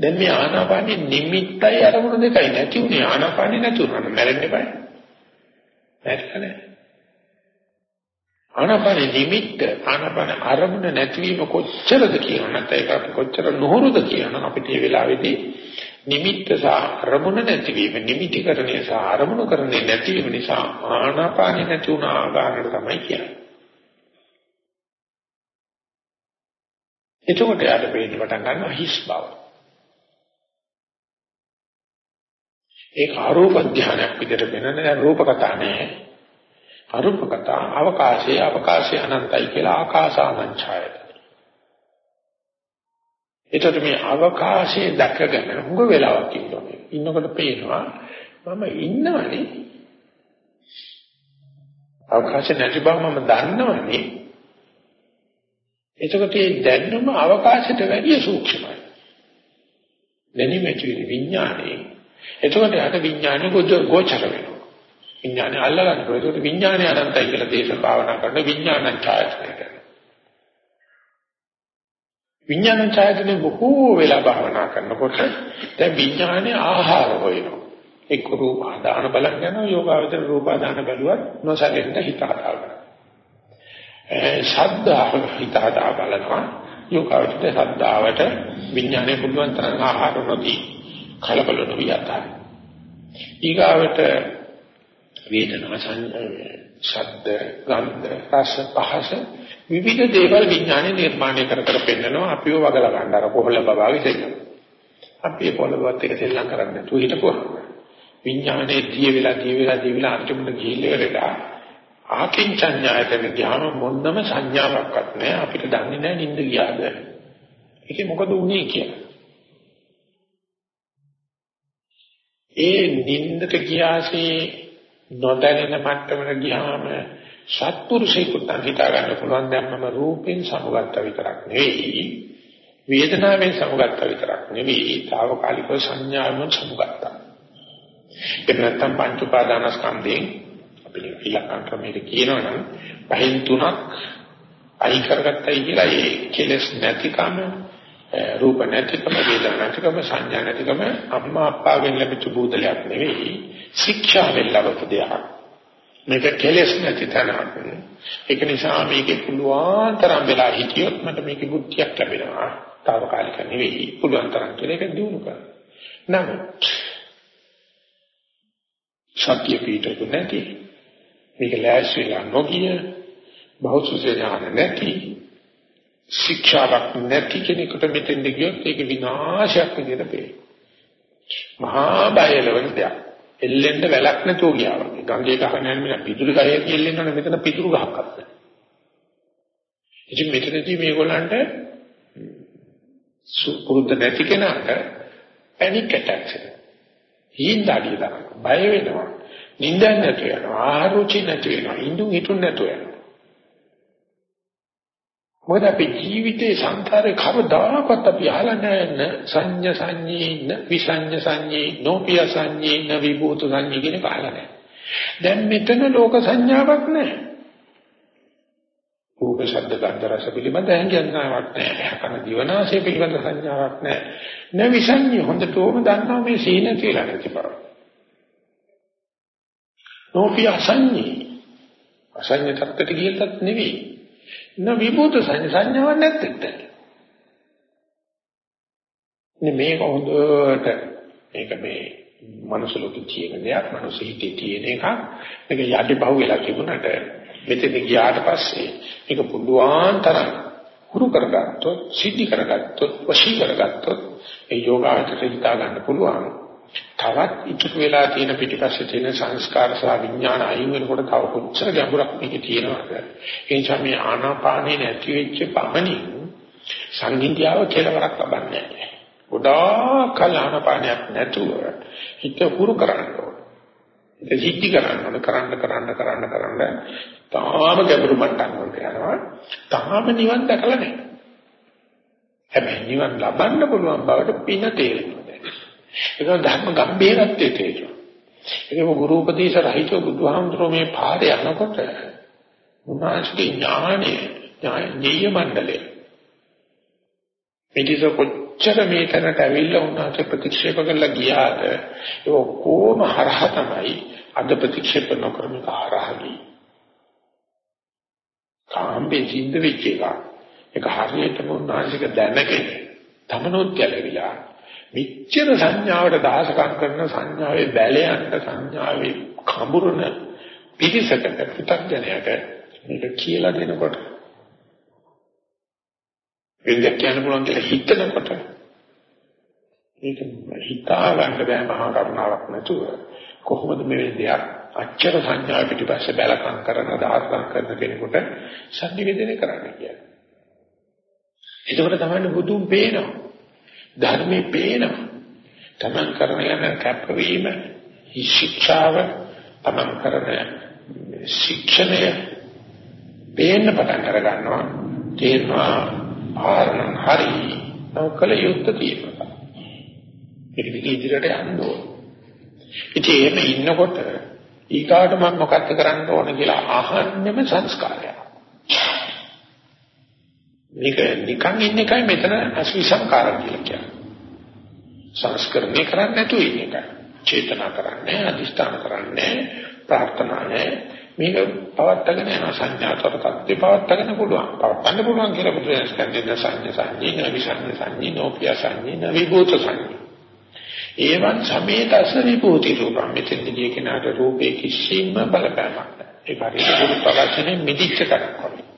දැන් මේ ආනාපානේ නිමිත්තයි අරමුණු දෙකයි නැති උනේ ආනාපානේ නැතුනම මැරෙන්න බෑ. මැරෙන්නේ ආනාපානේ නිමිත්ත ආනාපාන අරමුණ නැතිවීම කොච්චරද කියනවා නැත්නම් ඒක කොච්චර නොහුරුද කියනවා අපිට මේ වෙලාවේදී නිමිත්ත සහ අරමුණ නැතිවීම නිමිතිකරණය සහ අරමුණු කරන්නේ නැතිවීම නිසා ආනාපානේ නැති වුණ ආකාරයට තමයි කියන්නේ. එතකොට යාට පේන්න පටන් ගන්නවා හිස් බව. ඒක ආරෝප ධානයක් විදිහට වෙනනේ රූප කතා නෑ. අරූප කතා අවකාශයේ අවකාශය අනන්තයි කියලා ආකාසානංචායත. ඒතකොට මේ අවකාශයේ දැකගෙන හුඟ වෙලාවක් ඉන්නවා. ඉන්නකොට පේනවා මම ඉන්නවනේ. අවකාශ නැති බව මම දන්නවනේ. එතකොට මේ දැනුම අවකාශයට වැඩිය සූක්ෂමයි. දැනීමේ විඥානේ. එතකොට යට විඥානේ ගෝචර වෙනවා. විඥානේ අල්ලගන්න. ඒකට විඥානේ අනන්තයි කියලා දේශ භාවනා කරන විඥානං ඡායතනය කරනවා. විඥානං ඡායතනේ බොහෝ වෙලා භාවනා කරනකොට දැන් විඥානේ ආහාර හොයනවා. එක්ක රූප ආදාන බලන් යනවා යෝගාවචර රූප ආදාන බැලුවත් නොසලෙන්න හිත හදාගන්න. ශබ්ද හිත හදා බලනවා යෝගාවචර ශබ්දාවට විඥානේ පුළුවන් තරම් ආහාර නොදී කලබල නොවි යතයි. ඊගාවට වේදනා ශබ්ද ගන්ධ රස පහස විවිධ දේවල් විඥානේ නිර්මාණය කර කර පෙන්නනවා අපිව වගලා ගන්න අර කොහොල බබාගේ දෙන්න. අපි පොළොවත් එක සෙල්ලම් කරන්නේ තු හිටපුවා. විඥානේ දිය වෙලා දිය වෙලා දිය වෙලා අන්තිමට ගිහිල්ලා වෙලා ආකින්චඤ්ඤායතන ගියාම මොන්නම සංඥාවක්වත් නැහැ අපිට දන්නේ නැහැ නිින්ද ගියාද. ඒකේ මොකද උනේ කියලා. ඒ නිින්දට ගියාසේ නොදැනෙන මට්ටමට ගියාම සත්පුරුෂයෙකුට හිතා ගන්න පුළුවන් දැන් මම රූපෙන් සමුගත්ත විතරක් නෙවෙයි වේදනාවෙන් සමුගත්ත විතරක් නෙවෙයි తాවකාලික සංඥාවෙන් සමුගත්තා ඒක නැත්තම් පංච උපාදානස්කන්ධයෙන් අපි ඉලක්කම් ක්‍රමයට කියනවනම් පහෙන් තුනක් අයි කරගත්තයි කියලා ඒ කෙලස් නැතිකම රූප නැතිකම වේදනා නැතිකම සංඥා නැතිකම අම්මා අප්පාගෙන් ලැබිච්ච බුදලයක් නෙවෙයි ශික්ෂාවෙන් ලැබපු දෙයක්. මේක කෙලස් නැති තැනක්. ඒක නිසා මේකේ පුළුවන් තරම් වෙලා හිටියොත් මට මේකේ බුද්ධියක් ලැබෙනවා. తాවකාලික නෙවෙයි පුළුවන් තරම් කියලා ඒක දිනු කරා නමුත් සත්‍ය පිටක නැති මේක ලෑස්තිලා නොගිය බෞද්ධ ඥාන නැති ශික්ෂාවක් නැති කෙනෙකුට මෙතෙන්ද ගියොත් ඒක විනාශයක් විදිහට පේනවා. මහා බයලවන දෙයක්. එල්ලෙන්න වැලක් නැතුව ගියා වගේ. ගංගේ ගහන යන මිනිහ පිටුරු ගහේ කියෙල්ලෙන්න ඕනේ මෙතන පිටුරු ගහක් අත්ද. ඉතින් මෙතනදී මේගොල්ලන්ට සුපුරුද්ද නැති කෙනාට පැනික් ඇටැක්ස් එක. හිඳාඩිය දානවා. බය වෙනවා. නිින්දක් නැතු වෙනවා. ආහාර රුචි නැතු වෙනවා. ඉඳුන් හිටුන් නැතු වෙනවා. මොකද අපේ ජීවිතේ සංසාරේ කවදාකවත් අපි අහලා නැහැ සංඤ්ඤ සංඤීන විසඤ්ඤ සංඤී නෝපිය සංඤීන විභූත සංඤී කියන කාලා නැහැ. දැන් මෙතන ලෝක සංඥාවක් නැහැ. රූප ශබ්ද ගන්ධ රස පිළිබඳ සංඥාවක් නැහැ. කන දිවනාසය පිළිබඳ සංඥාවක් නැහැ. නැ විසඤ්ඤ හොඳටම දන්නවා මේ සීන කියලා නැති බව. නෝපිය සංඤී අසඤ්ඤ තත්ත්වයට ගියත් නෙවෙයි. න විභූත සංඥාවක් නැත්තේ. මේක හොඳට මේක මේ මනස ලෝකේ තියෙන දෙයක් මනස හිතේ තියෙන එකක්. මේක යටිපහුව වෙලා තිබුණාට මෙතන ගියාට පස්සේ මේක පුළුවන් තරම් හුරු කරගත්තොත් සිද්ධි කරගත්තොත් වශී කරගත්තොත් ඒ යෝගාවචර හිතා ගන්න පුළුවන්. තවත් ඉතුරු වෙලා තියෙන පිටිපස්සේ තියෙන සංස්කාර සහ විඥාන අයින් වෙනකොට තව කොච්චර ගැඹුරක් මේකේ තියෙනවද? ඒ නිසා මේ ආනාපානේ නැති වෙච්ච පමණින් සංගීතියව කෙලවරක් ලබන්නේ නැහැ. ගොඩාක් කල ආනාපානයක් නැතුව හිත හුරු කරන්න ඕනේ. ඒක සිද්ධි කරන්න ඕනේ. කරන්න කරන්න කරන්න කරන්න. තාම ගැඹුරු මට්ටම් වලට යනවා. තාම නිවන් දැකලා නැහැ. හැබැයි නිවන් ලබන්න පුළුවන් බවට පින තේරෙනවා. ඒක ධර්ම ගම්භීරත්වයේ තේජෝ. ඒක ගුරු උපදේශ රහිතව බුදුහාමුදුරුවෝ මේ පාරේ යනකොට උන්වහන්සේගේ ඥානෙ ඥානීය මණ්ඩලය. මේක කොච්චර මේ තැනට ඇවිල්ලා උන්වහන්සේ ප්‍රතික්ෂේප කරලා ගියාද ඒ ඔක්කොම හරහා තමයි අද ප්‍රතික්ෂේප නොකරන හරහාගී. කාම්බේ සිද්ධ වෙච්ච එක. ඒක හරියටම උන්වහන්සේක දැනගෙන තමනොත් ගැලවිලා මෙච්චර සංඥාවට දහසකම් කරන සංඥාවේ බැලයන්ට සංඥාවේ කඹුරන පිටිසකට පුතග්ජනයට මේක කියලා දෙනකොට එන්නේ කියන්න පුළුවන් කියලා හිතනකොට ඒක හිතා ගන්න බෑ මහා කරුණාවක් නැතුව කොහොමද මේ දෙයක් අච්චර සංඥා පිටිපස්සේ බැලකම් කරන දහසකම් කරන කෙනෙකුට සංනිවේදනය කරන්න කියන්නේ. එතකොට තමයි බුදුන් පේනවා. ධර්මයේ පේනවා. තමන් කරන යන කැපවීම, ශික්ෂාව, තමන් කරන ශික්ෂණය පේන්න පටන් අර ගන්නවා. තේරෙනවා ආරණ හරි. නෝකල යුක්ත තියෙනවා. ඒක ඉදිරියට යන්න ඕන. ඉතින් එහෙම ඉන්නකොට ඊකාට මම මොකක්ද කරන්න ඕන කියලා අහන්නෙම සංස්කාරය. මේක නිකන් ඉන්න එකයි මෙතන අසවිසංකාර කියලා කියන්නේ. සංස්කරණය කරන්නේ නැතුව ඉන්න එකයි. චේතනා කරන්නේ, අදිස්ථාන කරන්නේ, ප්‍රාර්ථනා නැහැ. මේක පවත්තගෙන යන සංඥාතර තත්ත්වේ පවත්තගෙන පුළුවන්. පවත්තන්න පුළුවන් කියලා බුදුරජාණන් කියන්නේ සංඥා සංඥා විසංඥා සංඥා නෝපිය සංඥා විභූත සංඥා. ඒවන් සමේතස විභූති රූපම් මෙතෙන්දී කෙනාට රූපේ කිසිම බලපෑමක් නැහැ. ඒ පරිදි පුරුත්වාචනේ මිදිච්ච කරක් වගේ.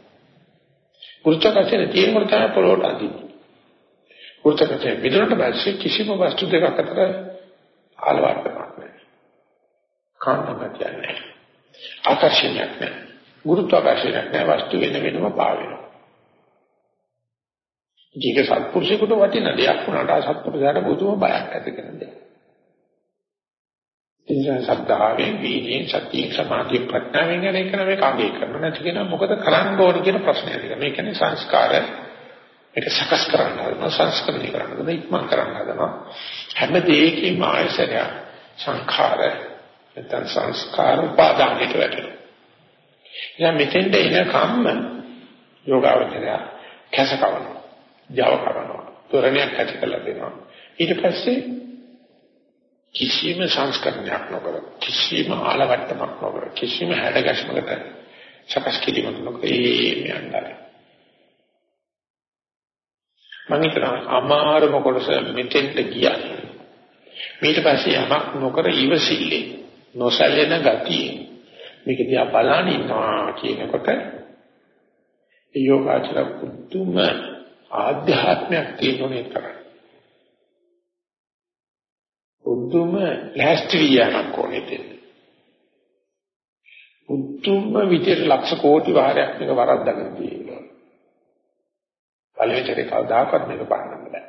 පුරුත්වාචනේ තියෙන මොකද තමයි පොළොට අදින්නේ. පුරුත්වාචනේ විදුරට බැස්සේ කිසිම වස්තු දෙකක් අතර ආලවට්ටමක් නැහැ. කාණ්ඩයක් නැහැ. ආකර්ෂණයක් නැහැ. ගුරුත්වාකර්ෂණයක් නැහැ. වස්තු වෙන වෙනම පාවෙනවා. ජීක සත්පුරුෂයෙකුට වටින දෙයක් වුණාට අසත්පුරුෂයාට බුදුම බයක් ඇති කරන දෙයක්. ඉතින් සද්ධාවෙන් වීර්යයෙන් සතියෙන් සමාධියෙන් ප්‍රඥාවෙන් යන එක නෙවෙයි කාගේ කරන නැති කියන මොකද කරන්න ඕන කියන ප්‍රශ්නය තියෙනවා. මේ කියන්නේ සංස්කාර ඒක සකස් කරන්න හදනවා සංස්කරණය කරන්න හදනවා ඉක්මන් කරන්න හදනවා. හැම දෙයකින්ම ආයසරය සංඛාර නැත්නම් සංස්කාර උපාදානයට වැටෙනවා. ඉතින් මෙතෙන්ද එන කම්ම යෝගාවචරය කැසකවනවා. Java කරනවා. තොරණයක් ඇති කරලා දෙනවා. ඊට පස්සේ කිසිම සංස්කරණයක් නොකර කිසිම ආලවට්ටමක් නොකර කිසිම හැඩගැස්මකට සකස් කිරීමක් නොකර ඒ යන්නයි. මම හිතනවා අමාරුම කොටස මෙතෙන්ට ගියා. ඊට පස්සේ යමක් නොකර ඉවසිල්ලේ නොසැලෙන ගතිය මේක දිහා බලන ඉන්නවා කියනකොට ඒ යෝගාචර පුදුම ආධ්‍යාත්මයක් තියෙනුනේ කරන්නේ. උතුම් ලෑස්ති වියනක් ඕනේ දෙන්නේ. උතුම් විදියට ලක්ෂ කෝටි වාරයක් මේක වරද්දාගෙන තියෙනවා. පළවෙනිතරේ කවදාකවත් මේක පාන්නන්න බෑ.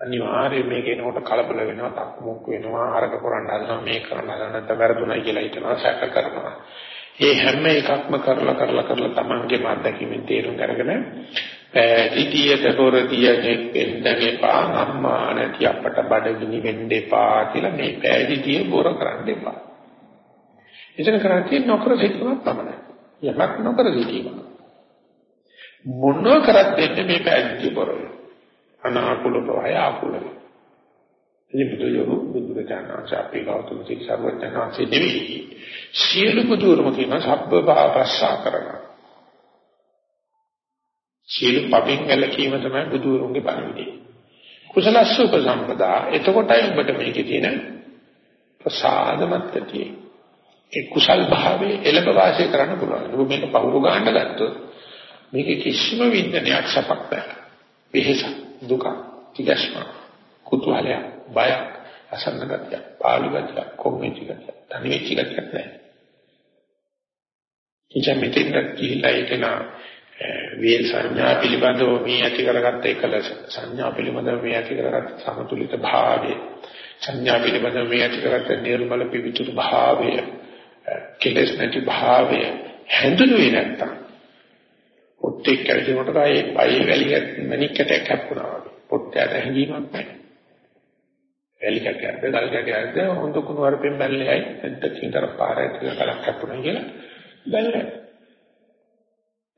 අනිවාර්යයෙන් මේක එනකොට කලබල වෙනවා, තක්මුක් වෙනවා, අරක කරන්න හදනවා, මේක කරන්න හදනවා, නැත්නම් වැරදුණයි කියලා හිතනවා, සැක කරනවා. මේ හැම එකක්ම කරලා කරලා කරලා තමන්ගේ අත්දැකීමෙන් තේරුම් අරගෙන පැටිතියට හොරතියෙක් වෙන්න එපා අම්මා නැති අපට බඩගිනි වෙන්න එපා කියලා මේ පැටිතිය බොර කරන්න එපා. එතන කරන්නේ නොකර සිටීමක් පමණයි. යමක් නොකර සිටීම. මොන කරත් දෙන්නේ මේ පැටිතිය බොර වෙනවා. අනාකූල ප්‍රවාහය ආකූල වෙනවා. ඉතින් බුදුයෝ බුදුරජාණන් අපේ ගෞතම සිල් සර්වඥාන්සේ දෙවි සියලු බුදුරම කියන සබ්බ භාවස්සා කරනවා. සියලු පපින් වැළකීම තමයි බුදුරුන්ගේ පණිවිඩය. කුසලස්ස උපසම්පදා එතකොටයි ඔබට මේකේ තියෙන ප්‍රසාදමත් ගතිය. ඒ කුසල් භාවයේ එළඹ වාසය කරන්න පුළුවන්. ඔබ මේක පහුරු ගන්න ගත්තොත් මේක කිසිම විඳනයක් සපක් නැහැ. වෙහස දුක තිගස්ම කුතුහලය බය අසන්න ගතිය පාළු ගතිය කොම්මෙච්ච ගතිය තනිවෙච්ච ගතියක් නැහැ. ඉතින් මෙතෙන් ගිහිල්ලා ඒක නා වේ සංඥා පිළිබඳව මේ ඇති කරගත්ත එකලස සංඥා පිළිබඳව මේ ඇති කරගත්ත සමතුලිත භාවය සංඥා පිළිබඳව මේ ඇති කරගත්ත නිර්මල පිවිතුරු භාවය කෙලෙස් නැති භාවය හැඳුනුවේ නැත්තම් පොත්තේ කැවිදිනකොට ආයේ පයි වැලිය මණික්කට කැප්පුණා වගේ. පොත්තයට හැංගීමක් නැහැ. වැලි කැටයක්ද ගල් කැටයක්ද හොඳ කුණු වරපෙන් බැල්ලේයි නැත්නම් තර පාරයි කියලා කලක් කැප්පුණා කියලා බැලුවා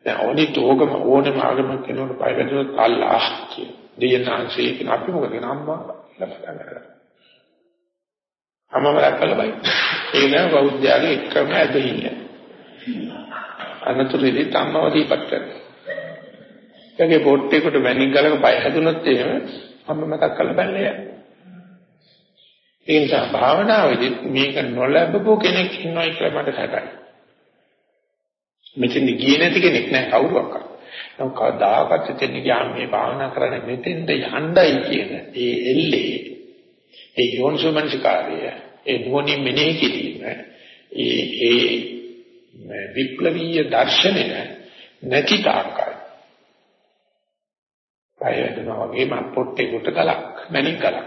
දැන් ඕනිත් ඕගම ඕනම ආගමක් කෙනෙකුට පය වැදුනොත් අල්ලාහ් කියන. දෙයනාංශේ කියන අපි මොකද කියන අම්මා ලපටන් කරලා. අම්මා මරකල බයි. ඒ නෑ බෞද්ධයාගේ එකම ඇදහිල්ල. අනතුරුදී තම්මව දීපත් කරනවා. ඒකේ පොට්ටේකට වැණි ගලක පය හැදුනොත් එහෙම අම්මා මතක් කරලා බැලේ යනවා. ඒ නිසා භාවනාවේදී මේක නොලැබපු කෙනෙක් ඉන්නයි කියලා මට හිතයි. මෙතෙන් ගියේ නැති කෙනෙක් නෑ කවුරුවක්වත්. නමුත් කවදාකවත් එතෙන් ගියාම මේ භාවනා කරන්නේ මෙතෙන්ද යණ්ඩයි කියන ඒ එල්ලේ ඒ යෝනිසෝමනසිකාරය ඒ නුවණින් මෙනෙහි කිරීම ඒ ඒ විප්ලවීය දර්ශනය නැති තාක්කයි පය වෙනවා වගේ මත් පොට්ටේ කොට ගලක් මණික් ගලක්.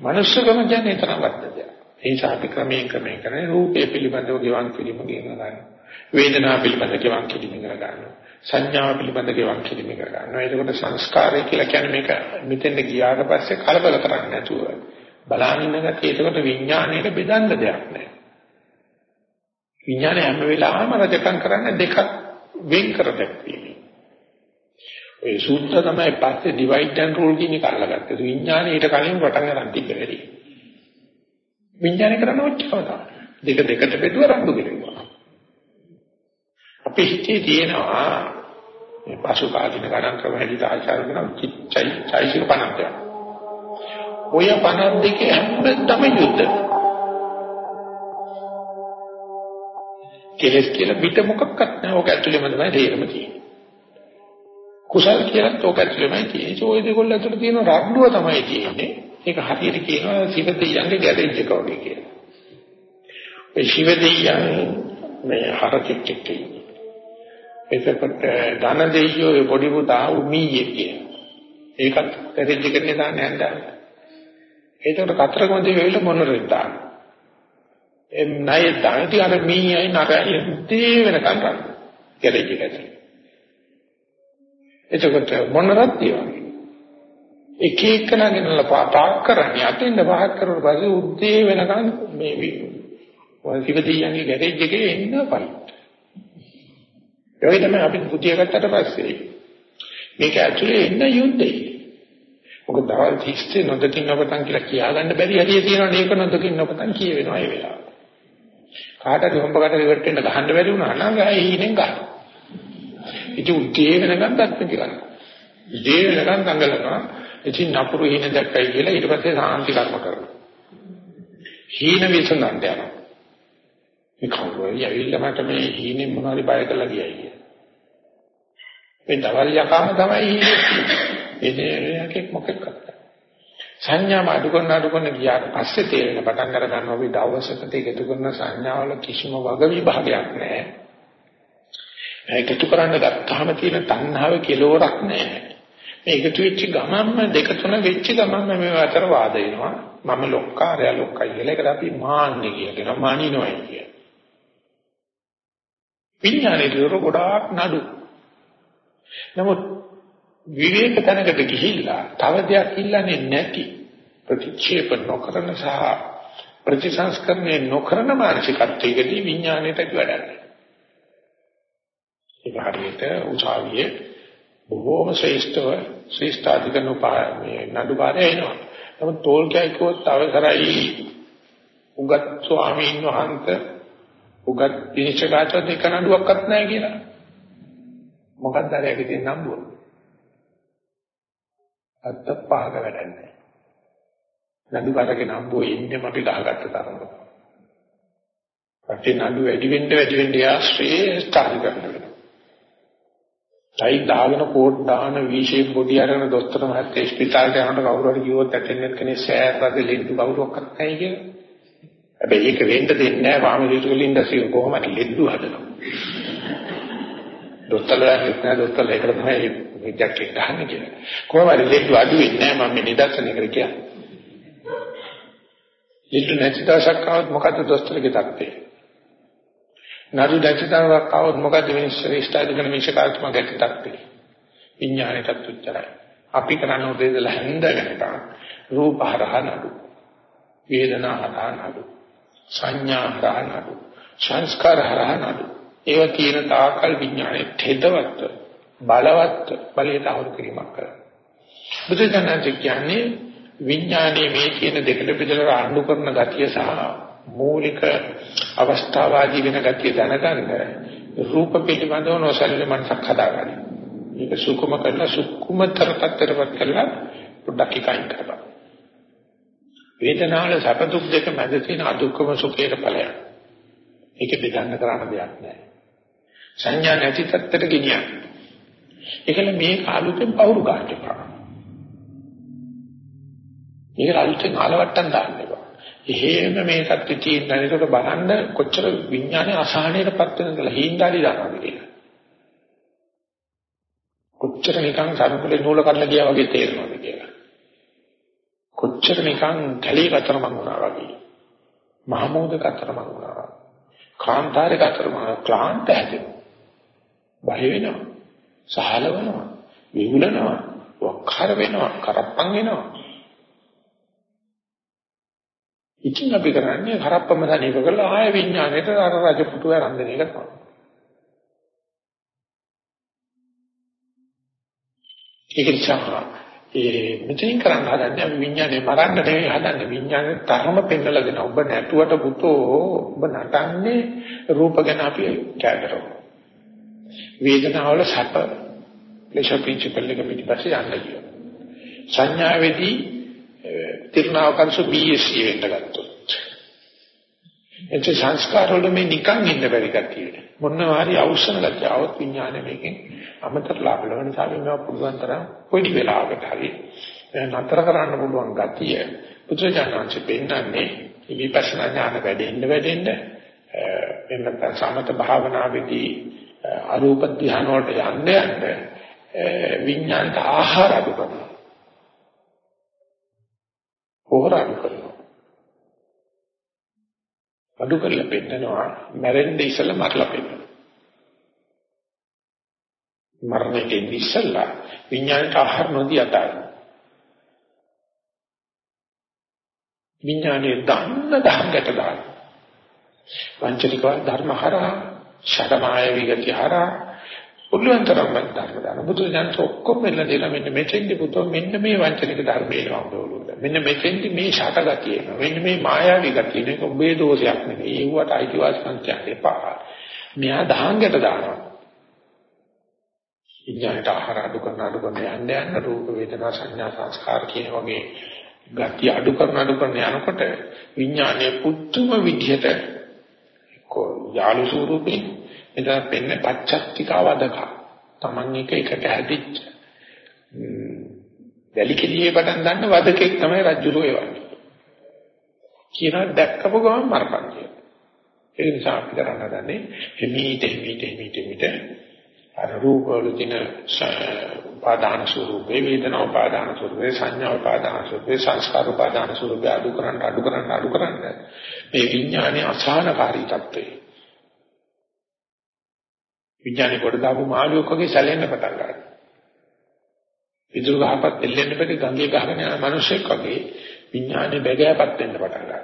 මනුෂ්‍යකම කියන්නේ තරම් වද්දද. ඒ ශාපි ක්‍රමයෙන් ක්‍රමයෙන් කරන්නේ රූපේ පිළිබඳව ගෙවන් පිළිම ගෙන ගන්නවා. වේදනාව පිළිබඳව ගෙවන් කිලිම කර ගන්නවා. සංඥාව පිළිබඳව ගෙවන් කිලිම කර ගන්නවා. එතකොට සංස්කාරය කියලා කියන්නේ මේක මෙතෙන්ද ගියාට පස්සේ කලබල කරන්නේ නැතුව බලහින්න ගැතිය. එතකොට විඥාණයට බෙදන්න දෙයක් නැහැ. විඥානය හැම වෙලාවෙම රජකම් කරන්නේ දෙකක් වෙන් කර දැක්වීම. ඒ සූත්‍ර තමයි පස්සේ divide and rule කියන එක අල්ලගත්තේ. විඥානය ඊට කලින් පටන් ගන්න තිබෙන්නේ. විඥානය කරන්නේ ඔච්චරම තමයි. දෙක දෙකට බෙදුව රණ්ඩු කෙරෙනවා. අපි හිතේ තියෙනවා මේ පසු කාලින ගණන් ක්‍රම හැදිලා ආචාර කරන චිත්තයි චෛසික 50ක්. ඔය 50 දෙකේ හැමදම යුද්ධ. කෙලස් කියලා පිට මොකක්වත් නැහැ. ඕක ඇතුළේම තමයි තේරෙම තියෙන්නේ. කුසල් කියලා ඕක ඇතුළේමයි තියෙන්නේ. ඒ දෙකොල්ල ඇතුළේ තියෙන රණ්ඩුව තමයි තියෙන්නේ. ඒක හරියට කියනවා සිව දෙයියන්ගේ ගැරේජ් එක වගේ කියලා. ඒ සිව දෙයියන් මේ හරකෙක් එක්ක ඉන්නේ. එතකොට ධන දෙයියෝ ඒ පොඩි පුතා උමීයේ කියන. ඒකත් ගැරේජ් එකට දාන්න යනවා. එතකොට කතරගම දෙවියෝ මොනරෙන් දාන්න. එම් ණය දාන්ටි අර මීයයි නරයයි තේ වෙනකන් ගන්න. ගැරේජ් එකට. එතකොට මොනරත් තියන්නේ. එක එක නගෙනලා පාක් කරන්නේ අතින්ද පහක් කරලා පස්සේ උද්දී වෙනකන් මේ වල්සිවදීයන්ගේ ගැරේජ් එකේ එන්න පයි. ඒ තමයි අපි පුතිය ගත්තට පස්සේ මේක ඇතුලේ එන්න යුද්ධේ. මොකද දවල් 30 නොදකින් නොපතන් කියලා කියාගන්න බැරි හැටි තියෙනවා මේක නොදකින් නොපතන් කියවෙනවා ඒ වෙලාවට. කාටද හොම්බකට ඉවරට එන්න ගහන්න බැරි වුණා නම් ආයේ හීනෙන් ගන්න. ඉතින් උද්දී වෙනකන් දක්න කියලා. උද්දී වෙනකන් දඟලනවා ඉතින් නපුරු හීන දැක්කයි කියලා ඊට පස්සේ සාන්ති කර්ම කරනවා. හීන විසඳන්න යනවා. මේ කවුරුයි ඇවිල්ලා මට මේ හීනෙන් මොනවාරි බය කළා කියයි කියලා. මේ දවල් යකාම තමයි හීනේ. ඒ දෙයක මොකක්ද? සංඥා මාඩු කරන අඩු කරන ගියාට පස්සේ තේරෙන පටන් අර ගන්නවා අපි දවසකට එකතු කරන සංඥාවල කිසිම වග විභාගයක් නැහැ. ඒකතු කරන්න ගත්තාම තියෙන තණ්හාවේ කෙලවරක් නැහැ. මේ එකතු වෙච්ච ගමන්ම දෙක තුන වෙච්ච ගමන්ම මේ අතර වාද වෙනවා. මම ලොක්කාරය ලොක්කයි කියලා. ඒකට අපි මාන්නේ කියනවා. මානිනවයි කිය. විඥානයේ දොර ගොඩාක් නඩු. නමුත් විවේක තැනකට ගිහිල්ලා තව දෙයක් ඉල්ලන්නේ නැති ප්‍රතික්ෂේප නොකරන සහ ප්‍රතිසංස්කරණය නොකරන මානසිකත්වයකදී විඥාණයට වැඩන්නේ. ඒක හරියට උසාවියේ බොහෝම ශ්‍රේෂ්ඨව ශ්‍රේෂ්ඨාධිකන උපාය නඩුකාරය එනවා. නමුත් තෝල් කැයිකෝත් අවසරයි උගත් ස්වාමීන් වහන්සේ උගත් විනිශ්චයකාරට දෙක නඩුවක්වත් නැහැ කියලා. මොකක්ද අරයගේ තියෙන නම්බුව? අත්ත පහක වැඩන්නේ. නඩුකාරගේ නම්බුව ඉන්නේ අපි ගහගත්ත තරම. පැත්තේ නඩු වැඩි වෙන්න වැඩි වෙන්න යා ශ්‍රේෂ්ඨාධිකරණ ටයි දාගෙන කෝට් දාන V-shape බොඩි අරගෙන දොස්තර මහත්තයා ස්පිතාලට යනකොට කවුරු හරි කිව්වොත් ඇටෙන්ඩන්ට් කෙනෙක් සෑහරද ලෙඩ කවුරක්වත් නැහැ කියලා. හැබැයි ඒක වෙන්න දෙන්නේ නැහැ ෆාමසිටිකල් ඉන්ඩස්ට්‍රි කොහොමද ලෙඩ හදනවා. දොස්තරලා හිටන දොස්තරලා ඒකට තමයි මේ ජැකට් ගන්න කියලා. කොහොමද ලෙඩ අඩු වෙන්නේ නැහැ මම මේ නිදර්ශනයකට කියන්නේ. ලෙඩ නැති දවසක් ආවොත් මොකද්ද දොස්තරගේ තත්ත්වය? නඩු දැක්කතාවක් આવොත් මොකද මේ ශ්‍රේෂ්ඨ අධිකරණ මේෂකාරතුමා ගැටටක් විඥාණයටත් උච්චරයි. අපි කරන්න උදේදලා හැන්දගෙන රූප හරහා නඩු. වේදනා හරහා නඩු. සංඥා හරහා නඩු. සංස්කාර හරහා නඩු. ඒව තියෙන තාකල් විඥාණය තෙදවත් බලවත් බලයට අවුල් කිරීමක් කරනවා. බුදුසසුන කියන්නේ විඥානයේ මේ කියන දෙකට බෙදලා අඳු කරන ගතිය සහ මූලික අවස්ථාවාදී වෙන ගතිය දැනගන්න රූප පිළිබඳව නොසැලෙන මනසක් හදාගන්න. මේක සුකුම කරලා සුකුමතර තත්තරපත් කරලා පොඩ්ඩක් එකයින් කරපන්. වේදනාවල සැප දුක් දෙක මැද තියෙන අදුක්කම සුඛයට ඵලයක්. ඒක බෙදන්න කරන්න දෙයක් නැහැ. සංඥා නැති තත්ත්වයට ගෙනියන්න. ඒකල මේ කාලුතෙන් පවුරු ගන්න එපා. මේක අලුතෙන් ආලවට්ටම් දාන්න එපා. එහෙම මේ සත්‍ය තියෙන දැනට බලන්න කොච්චර විඥානයේ අසහනයටපත් වෙනද කියලා හිඳාලි දානවා කියලා. කොච්චර නිකන් සරුකුලේ නූල කඩලා ගියා වගේ තේරෙනවද කියලා. කොච්චර නිකන් කැලේ කතරමං වුණා වගේ. මහමෝද කතරමං වුණා. කාන්තාරේ කතරමං ක්ලාන්ත හැදෙනවා. බය වෙනවා. සහලවනවා. විහුලනවා. වක්කාර වෙනවා. කරප්පන් වෙනවා. ඉතින් අපි කරන්නේ කරප්පම තනියක කරලා ආය විඥාණයට අර රජපුතුව රඳන එක තමයි. ඒක නිසා ඒ මෙතනින් කරන්න හදන්නේ අපි විඥානේ මරන්න නෙවෙයි හදන්නේ විඥානේ තරම පෙන්නලා දෙන ඔබ නැටුවට පුතෝ ඔබ නටන්නේ රූප ගැන අපි කැදරෝ වේදනාවල සැප ලේෂ ප්‍රින්සිපල් එක පිටිපස්සේ යන්න කියනවා සංඥාවේදී තිරණාවකංශ BSc වෙන්න ගත්තොත්. එච්ච සංස්කාර වල මේ නිකන් ඉන්න බැරි කතිය මොනවා හරි අවශ්‍යන ගැතියවත් විඥානය මේකෙන් අමතර ලාභ ලබන නිසා මේවා පුළුවන් තරම් පොඩි වෙලාවකට හරි නතර කරන්න පුළුවන් ගතිය පුත්‍රජානංශ පෙන්නන්නේ විපස්සනා ඥාන වැඩෙන්න වැඩෙන්න එන්නත් සමත භාවනාවේදී අරූප ධ්‍යාන වලට යන්න යන්න විඥානට ආහාර අඩු කරනවා පොහොර අඩු කරනවා. අඩු කරලා පෙන්නනවා මැරෙන්න ඉස්සෙල්ලා මරලා පෙන්නනවා. මරණයට ඉස්සෙල්ලා විඥානට ආහාර නොදී අතාරිනවා. විඥානයේ දන්න දහකට දාන. වංචනිකව ධර්මහරා ෂඩමාය විගති හරා පුළුවන් තරම් මම ධර්ම දාන. බුදු දහම ඔක්කොම මෙල්ල දෙලා මෙන්න මෙතෙන්දි පුතෝ මෙන්න මේ වංචනික ධර්මේ නෝදවලුද මෙන්න මෙතෙන්දි මේ ෂටගතිය එනවා. මෙන්න මේ මායාවී ගතිය නේ ඔබේ දෝෂයක් නෙවෙයි ඒවට අයිතිවාසිකම් කියන්න එපා. මෙයා දහංගට දානවා. විඥාණයට ආහාර අඩු කරන අඩු කරන යන්න යන රූප වේදනා සංඥා සංස්කාර කියන වගේ ගති අඩු කරන අඩු කරන යනකොට විඥානයේ පුදුම විදිහට කො යාලු ස්වරූපේ එදා පෙන්නේ පච්චත්තිකවදක. Taman එක එකට හැදිච්ච. වැලි කෙලියේ පටන් ගන්න වදකෙක් තමයි රජුරෝ එවන්නේ. කියලා දැක්කපු ගමන් මරපන් කියලා. ඒ නිසා අපි කරන්න හදන්නේ හිමීට හිමීට හිමීට හිමීට අර රූප වල තියෙන උපාදාන ස්වરૂපේ වේදනා උපාදාන ස්වરૂපේ සංඥා උපාදාන ස්වરૂපේ සංස්කාර උපාදාන ස්වરૂපේ අඩු කරන්න අඩු කරන්න අඩු කරන්න මේ විඥානේ අසහනකාරී තත්ත්වේ විඥානේ කොට දාපු මාළුවෙක් වගේ සැලෙන්න පටන් ගන්නවා. ඉදිරි ගහපත් දෙල්ලෙන්න බැරි ගංගේ ගහගෙන යන මිනිසෙක් වගේ විඥානේ බැගෑපත් වෙන්න පටන් ගන්නවා.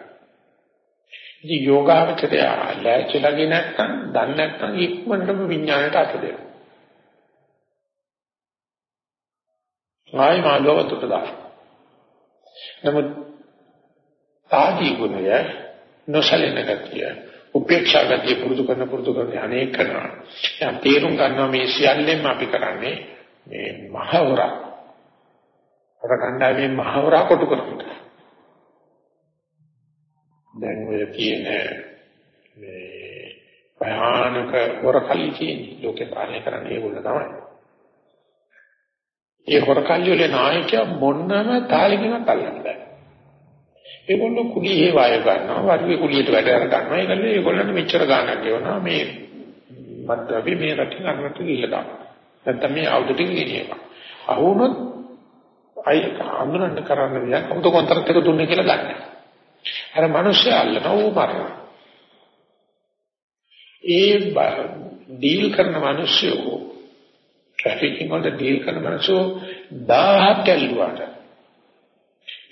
ඉතින් යෝගාවචරය ලෑචිලාගේ නැත්නම් දන්නේ නැත්නම් ඉක්මනටම විඥාණයට අත දෙනවා. ආයි මාළුවකට දානවා. නමුත් ආදී ගුණය නොසලෙන ගතිය උපේක්ෂා ගතිය පුරුදු කරන පුරුදු කරන අනේක කරනවා. දැන් තේරුම් ගන්නවා මේ සියල්ලෙන්ම අපි කරන්නේ මේ මහවර. අර කණ්ඩායමේ මහවර කොටු කරනවා. දැන් ඔය කියන මේ භයානක වරකල්ලි කියන්නේ ලෝකේ පාලනය කරන්නේ ඒගොල්ලෝ තමයි. ඒ වරකල්ලි වල නායකයා මොන්නම තාලෙකින්වත් අල්ලන්න බෑ. ඒගොල්ලෝ කුලී හේ වාය ගන්නවා වරුවේ කුලියට වැඩ අර ගන්නවා. ඒගොල්ලෝ ඒගොල්ලන්ට මෙච්චර ගාණක් ගෙවනවා. මේ මත් අපි මේ රටින් අරකට ගිහලා දානවා. නැත්නම් මේ අවුදට ගෙනියනවා. අහුනොත් අයි අඳුරන්න කරන්න දෙයක් කවුද කොන්ත්‍රාත් එක දුන්නේ කියලා දන්නේ අර මිනිස්සු අල්ලනවා ඌ මරනවා. ඒ ඩීල් කරන මිනිස්සු ට්‍රැෆිකින් වල ඩීල් කරන මිනිස්සු 1000ක් ඇල්ලුවාට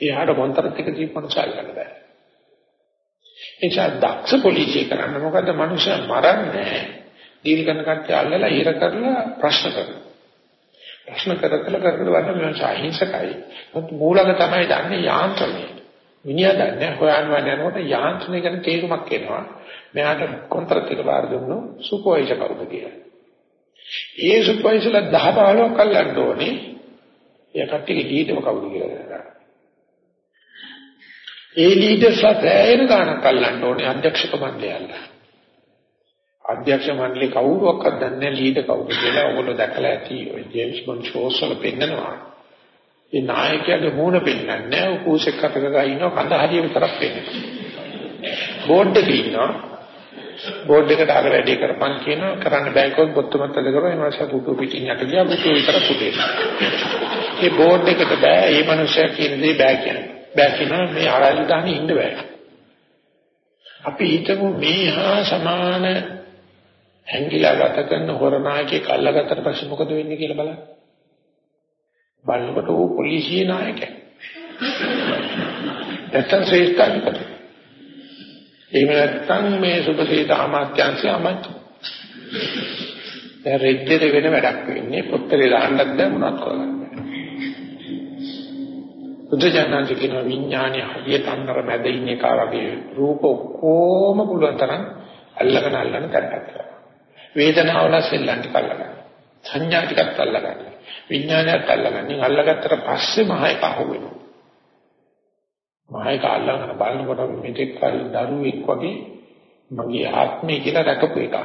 එයාට මොන්තරත් එක දීපන සාල්ලන්න බෑ. එචා දක්ෂ පොලිසිය කරන්න මොකද මිනිස්සු මරන්නේ දීල් කරන කට්ටිය අල්ලලා ඉර කරලා ප්‍රශ්න කරනවා. ප්‍රශ්න කර කර කර කර වන්න මම සාහිංසකයි. මොකද මූලක තමයි දන්නේ යාන්ත්‍රණය. මිනිහා දන්නේ හොයන්න යනකොට යාන්ත්‍රණය ගැන තේරුමක් එනවා. මෙයාට කොන්ත්‍රාත් එක බාර දුන්නු සුපර්වයිසර් කවුද කියලා. ඒ සුපර්වයිසර්ලා 10 15ක් අල්ලන්න ඕනේ. ඒ කට්ටියගේ ලීඩර් කවුද කියලා. ඒ ලීඩර්ස්ලා සෑහෙන ගාණක් අල්ලන්න ඕනේ අධ්‍යක්ෂක මණ්ඩලයල්ල. අධ්‍යක්ෂ මණ්ඩලේ කවුරුවක්වත් දන්නේ නැහැ ලීඩර් කවුද කියලා. ඔයගොල්ලෝ දැකලා ඇති ඔය ජේම්ස් බොන්ඩ් ෂෝස් වල පෙන්නනවා. ඒ නායකයාගේ මූණ පෙන්නන්නේ නැහැ. උකුසෙක් අතක ගා ඉන්නවා කඳ හරිය විතරක් පෙන්නනවා. බෝඩ් එකේ ඉන්නවා. බෝඩ් එකට අර වැඩේ කරපන් කියනවා කරන්න බෑ කිව්වොත් බොත්තමත් අද කරා ඒ මාස පුතු පිටින් යට ගියා පුතු විතර පුතේ. ඒ බෝඩ් එකට බෑ ඒ මනුස්සයා කියන දේ බෑ කියන්නේ. බෑ කියනවා මේ ආරාධි දාන්නේ ඉන්න බෑ. අපි හිතමු මේ හා සමාන හැංගිලා ගත කරන හොරනායකේ කල්ලාගත්තට පස්සේ මොකද වෙන්නේ කියලා බලන්න. බලනකොට ඌ පොලිසිය නායකයා. නැත්තම් ශ්‍රේෂ්ඨාධිපති. එහෙම නැත්තම් මේ සුභසීත අමාත්‍යංශය අමාත්‍ය. දැන් රෙද්දේ වෙන වැඩක් වෙන්නේ පොත්තරේ දාන්නත් දැන් මොනවත් කරන්නේ. බුදුජානක කියන විඥානය හදිය තන්නර මැද ඉන්න එක වගේ රූප කොහොම පුළුවන් තරම් අල්ලගෙන අල්ලන කරකට කරනවා. වේදනාවල සෙල්ලම් ටික අල්ලගන්න. සංඥා ටිකත් අල්ලගන්න. විඥානයත් අල්ලගන්න. අල්ලගත්තට පස්සේ මහය පහ වෙනවා. මහය කාලංගන බලනකොට මෙතෙක් කල දරුවෙක් වගේ මගේ ආත්මය කියලා රැකපු එකක්.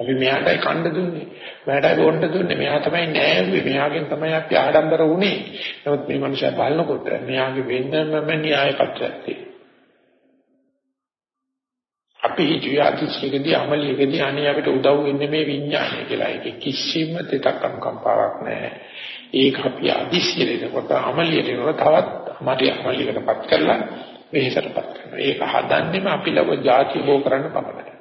අපි මෙයාටයි කණ්ඩ දුන්නේ. මෙයාටයි බොන්න දුන්නේ. මෙයා තමයි නෑවුවේ. මෙයාගෙන් තමයි අපි ආඩම්බර වුනේ. නමුත් මේ මනුස්සයා බලනකොට මෙයාගේ වෙන්නම න්‍යාය පත්‍රයක් තියෙනවා. අපි හිතුවේ අතිශයකදී අමලියකදී අනේ අපිට උදව් වෙන්නේ මේ විඥානය කියලා. ඒක කිසිම දෙයක් අනුකම්පාවක් නැහැ. ඒක අපි අදිශයේකට අමලියට නෝ තවත් මට අමලියකටපත් කරලා වෙහෙසටපත් කරනවා. ඒක හදන්නෙම අපි ලව ಜಾති බෝ කරන්න පමණයි.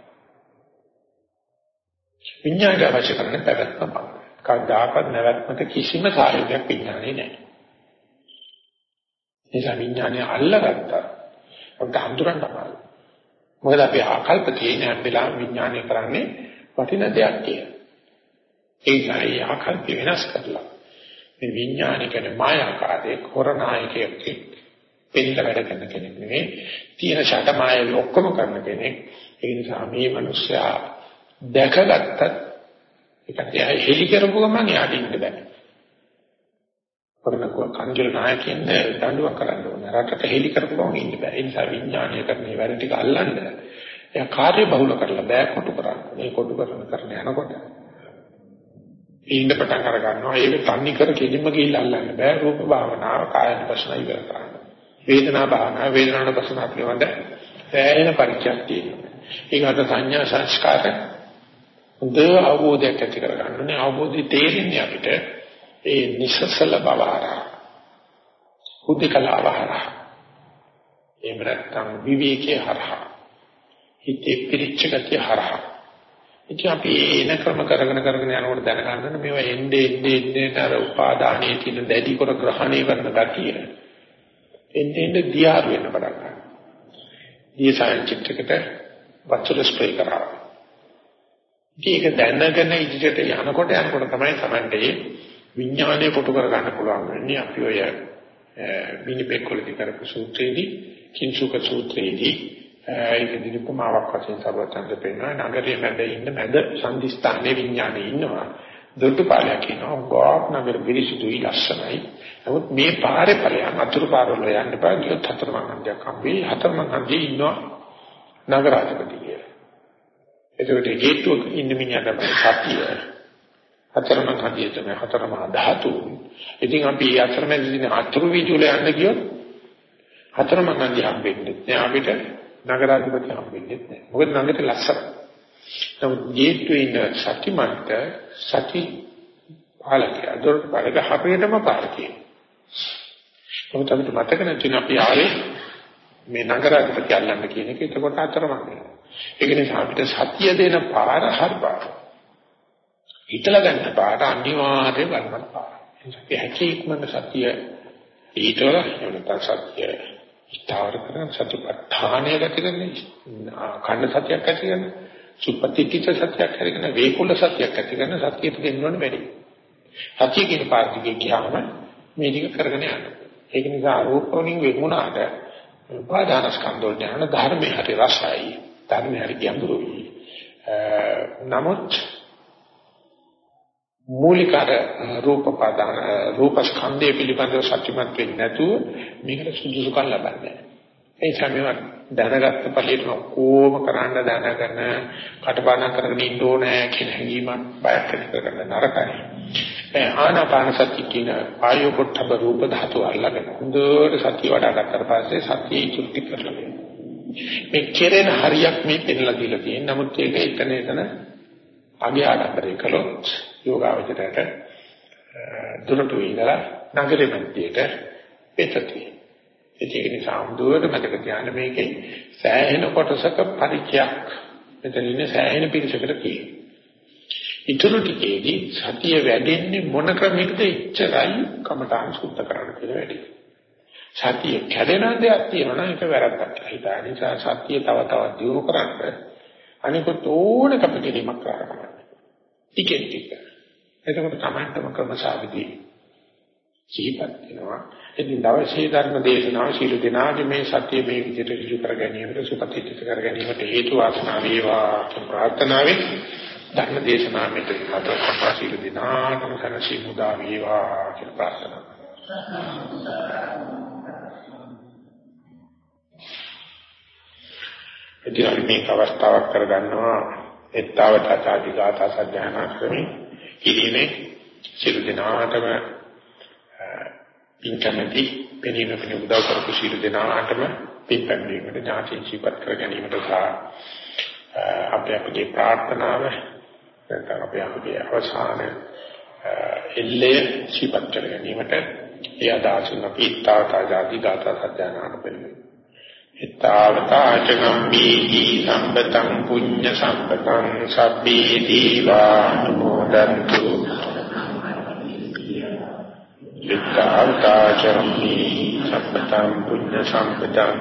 විඥානය අවශ්‍ය කරන පැවැත්ම පමණයි. කවදාකවත් නැවැත්මට කිසිම කාර්යයක් විඥානේ නැහැ. නිසා විඥානය අල්ලගත්තා. අපිට හඳුරන්න තමයි. මොකද අපි ආකල්ප තියෙන හැම වෙලාවෙම විඥානය කරන්නේ වටින දෙයක් කියලා. ඒකයි ආකල්ප වෙනස් කරලා. මේ විඥානය කියන්නේ මායාකාරයේ කොරනායකයෙක් පිළිල වැඩ කරන කෙනෙක් නෙවෙයි. තියෙන ෂට මායාව ඔක්කොම කරන කෙනෙක්. ඒ නිසා මේ මිනිස්සයා දැකගත්තත් ඒකට හෙලි කරපු ගමන් යාට ඉන්න බෑ. කරනකොට කංජල නායකයන් දඬුවම් කරන්න ඕනේ. රටට හෙලි කරපු ගමන් ඉන්න බෑ. ඒ නිසා විඥානීය කරන වැඩ ටික අල්ලන්න. එයා කාර්ය බහුල කරලා බෑ කොටු කරන්න. මේ කොටු කරන කරන යනකොට ඉන්න පටන් අර ගන්නවා. ඒක තන්නේ කර කෙලින්ම ගිහිල්ලා අල්ලන්න බෑ. රූප භාවනාව කායන ප්‍රශ්න ඉවර කරන්න. වේදනා භාවනාව වේදනාන ප්‍රශ්න පිළිබඳ සෑහෙන පරිචයක් තියෙනවා. ඒකට සංඥා සංස්කාර හොඳ අවබෝධයක් ඇති කරගන්න ඕනේ. අවබෝධය තේරෙන්නේ අපිට ඒ නිසසල බවහරා හුදකලාවහරා එහෙම නැත්නම් විවේකයේ හරහා හිතේ පිරිච්ච ගතිය හරහා ඉතින් අපි එන ක්‍රම කරගෙන කරගෙන යනකොට දැනගන්න මේවා එන්නේ එන්නේ එන්නේ අර උපාදානයේ තියෙන දැඩි කර ග්‍රහණය කරන ගතිය එන්නේ එන්නේ දියාර වෙන පටන් ගන්නවා. දී සයන්ටිෆිකට වචන ස්ප්‍රේ කරා. ඒක දැනගෙන ඉදිරියට යනකොට යනකොට තමයි Tamante විඥානය කොටු කර ගන්න පුළුවන් වෙන්නේ අපි ඔය මිනිපෙක්කොලදී කරපු සූත්‍රයේදී කිංසුක සූත්‍රයේදී ඒක දිනුපමාවක් වශයෙන් සර්වතන්ද පෙන්වනවා. නගරයේ මැද ඉන්න මැද සංදිස්ථානයේ විඥානේ ඉන්නවා. දොට්ටුපාලයක් ඉන්නවා. ගෝක් නගර විරිසුදුයි ලස්සනයි. නමුත් මේ පාරේ ඵලයන් අතුරු පාරවල යන්න බෑ ගියොත් හතරමං හන්දියක් හම්බෙයි. හතරමං හන්දියේ ඉන්නවා නගරාධිපති කියලා. ඒකට ගේට්ටුවක ඉන්න මිනිහා තමයි සතිය. හතරම කතිය තමයි හතරම ධාතු. ඉතින් අපි අතරමැදදී අතුරු වීදුල යන්න ගියොත් හතරම ගන්දි හම්බෙන්නේ නැහැ. අපිට නගරාධිපති හම්බෙන්නේ නැහැ. මොකද නගරේ ලස්සන. නමුත් ගේට්ටුවේ ඉන්න සතිමන්ත සති පාලකයා දොරට පාලක හරියටම පාලකේ. මොකද අපිට මතක නැති අපි ආවේ මේ නගරාධිපති අල්ලන්න කියන එක එතකොට අතරමං වෙනවා. ඒක නිසා අපිට සතිය දෙන පාර හරිපාර. හිතලා ගන්න පාට අනිවාර්යයෙන් බලන්න පාට. ඒ හැකීක්මන සතිය ඊටර එනත සතිය ස්ථාවර කරන සතිපට්ඨානය ගති කරන්නේ කන්න සතියක් ඇති කරන සුපතිත්‍ිත සතියක් ඇති කරන වේකුල සතියක් ඇති කරන සතියට දෙන්න ඕනේ වැඩි. සතිය කියන පාර්ථිකේ ගියාම මේ ටික කරගෙන යනවා. ඒක නිසා රූපෝණින් වෙමුණාට උපාදාන ස්කන්ධ ඥාන ධර්මයේ හරි රසයි ධර්මයේ හරි ගැඹුරුයි. නමුත් මූලික අර රූප පදාන රූප ස්කන්ධය පිළිබඳව සත්‍යමත් වෙන්නේ නැතුව මේකට සුදුසුකම් ලබන්නේ ඒ සමේව දැනගත්ත පළියට කොහොම කරන්න දැනගෙන කටපාඩම් කරගෙන ඉන්න ඕනේ කියන හැඟීමක් බයක් කරගන්න නරකයි. ඒ ආනාපාන සති කියන ආයෝ කොටබ රූප ධාතු අල්ලගෙන හොඳට සතිය වඩා ගන්නතර පස්සේ සතිය ඉතුරු කරලා මේ කෙරෙන හරියක් මේ පෙන්ලා දීලා තියෙන නමුත් ඒක එතන එතන අගේ ආඩම්බරේ කළොත් යෝගාවචරයට දුරට ඉඳලා නගරෙ මැදට පෙතති. ඒක නිසා හඳුවට මතක තියාගන්න මේකේ සෑහෙන කොටසක පරිචයක් මෙතන ඉන්නේ සෑහෙන පිරිසකට තියෙනවා. ඊටු ටිකේදී සතිය වැඩෙන්නේ මොන ක්‍රමයකද ඉච්චරයි කමඨාන් සුද්ධ කරන්න කියලා වැඩි. සතිය කැඩෙන දෙයක් තියෙනවා නම් ඒක වැරද්දක් කියලා හිතා. නිසා සතිය තව තවත් දියුණු කරන්න අනිකුත් ඕන කපකිරීමක් කරන්න. ටිකෙන් ටික. එතකොට තමන්ටම ක්‍රමසාවිදී සිහිපත් වෙනවා. ඉතින් දවසේ ධර්ම දේශනාව ශීල දිනාගේ මේ සත්‍ය මේ විදිහට ඍජු කර ගැනීමට සුපතිත්ත කර ගැනීමට හේතු වාසනා වේවා කියන ප්‍රාර්ථනාවෙන් ධර්ම දේශනාව මෙතන අතර ශීල දිනාටම කරසි මුදා වේවා කියන ප්‍රාර්ථනාව. ඉතින් මේක අවස්ථාවක් කරගන්නවා එත්තවත ආදී ගාථා සජ්ජායනා ක්‍රමී කිරීමේ ශීල දිනාටම පින්කමැති පෙනීම පිණ උදව් කරපු සියලු දෙනාටම පින්පැමිණීමට ඥාති ජීවත් කර ගැනීමට සහ අපේ අපේ ප්‍රාර්ථනාව නැත්නම් අපේ අපේ අවසාන එල්ලේ ජීවත් කර ගැනීමට ඒ අදාසුන පිටාතා ජාති ගාථා සත්‍යනාන පෙළේ ඊතාවතාචනම්බීහි සම්පතං පුඤ්ඤ සම්පතං සබ්බේ දීවා නමෝදන්තු විත්තාන්තාචරමි සම්පතං පුඤ්ඤ සම්පතං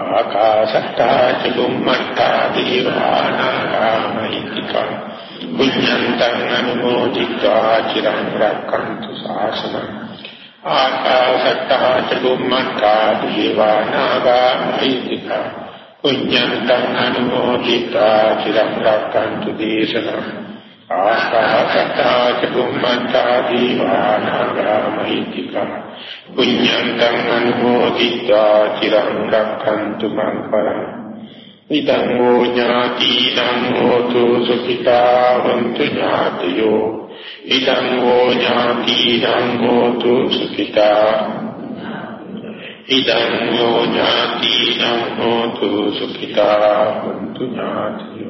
ආකාශත්තා චුම්මත්තා දීවානාගාමහිතිකං පුඤ්ඤන්තං අනුමෝදිत्वा චිරං රක්ඛන්තු ශාසනං ආකාශත්තා චුම්මත්තා දීවානාගාමහිතිකං පුඤ්ඤන්තං අනුමෝදිत्वा චිරං රක්ඛන්තු දේශනං ආකාශත්තාච බුම්මත්තා දීවානාගාමහිතිකම් පුඤ්ඤන්තං අනුමෝදිතා චිරං රක්ඛන්තු මං පරං ඊතං හෝ ඥාතිනං හෝතු සුඛිතා වന്തു ඥාතයෝ ඊතං හෝ ඥාතිනං හෝතු සුඛිතා ඉදං යෝ ඥාතිනං හෝතු සුඛිතා වന്തു ඥාතයෝ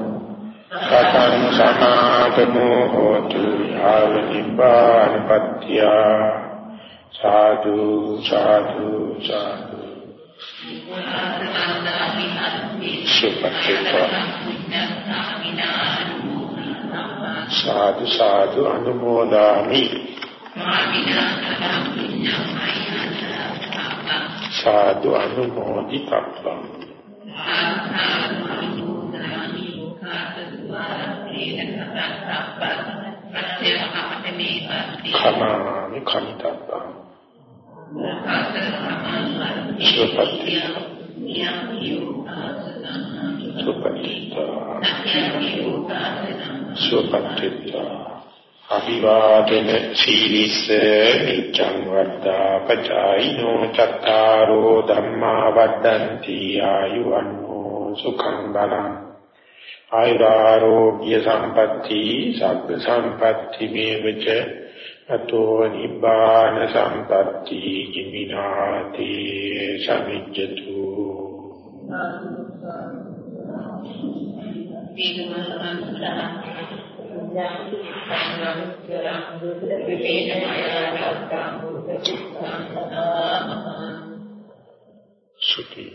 සතං සමාගමෝ හෝතු යාව නිපානපත්‍ය සාදු සාදු සාදු. සුපච්චේත සාදු සාදු අනුමෝදාමි. සාදු අනුමෝදි තබ්බං කමාමි කමිතබ්බං සුපත්ති සුපත්ති සුපත්තිත්වා අභිවාදන සීලිස නිච්ඡං වර්ධා පචායිනෝ චත්තාරෝ ධම්මා වඩ්ඩಂತಿ ආයුවන්නෝ සුඛං බලං. ආයුරාෝග්‍ය සම්පatti සබ්බ සම්පatti මේවච අතෝ නිබ්බාන සම්පatti කිමිනාති සමිජ්ජතු සුඛී.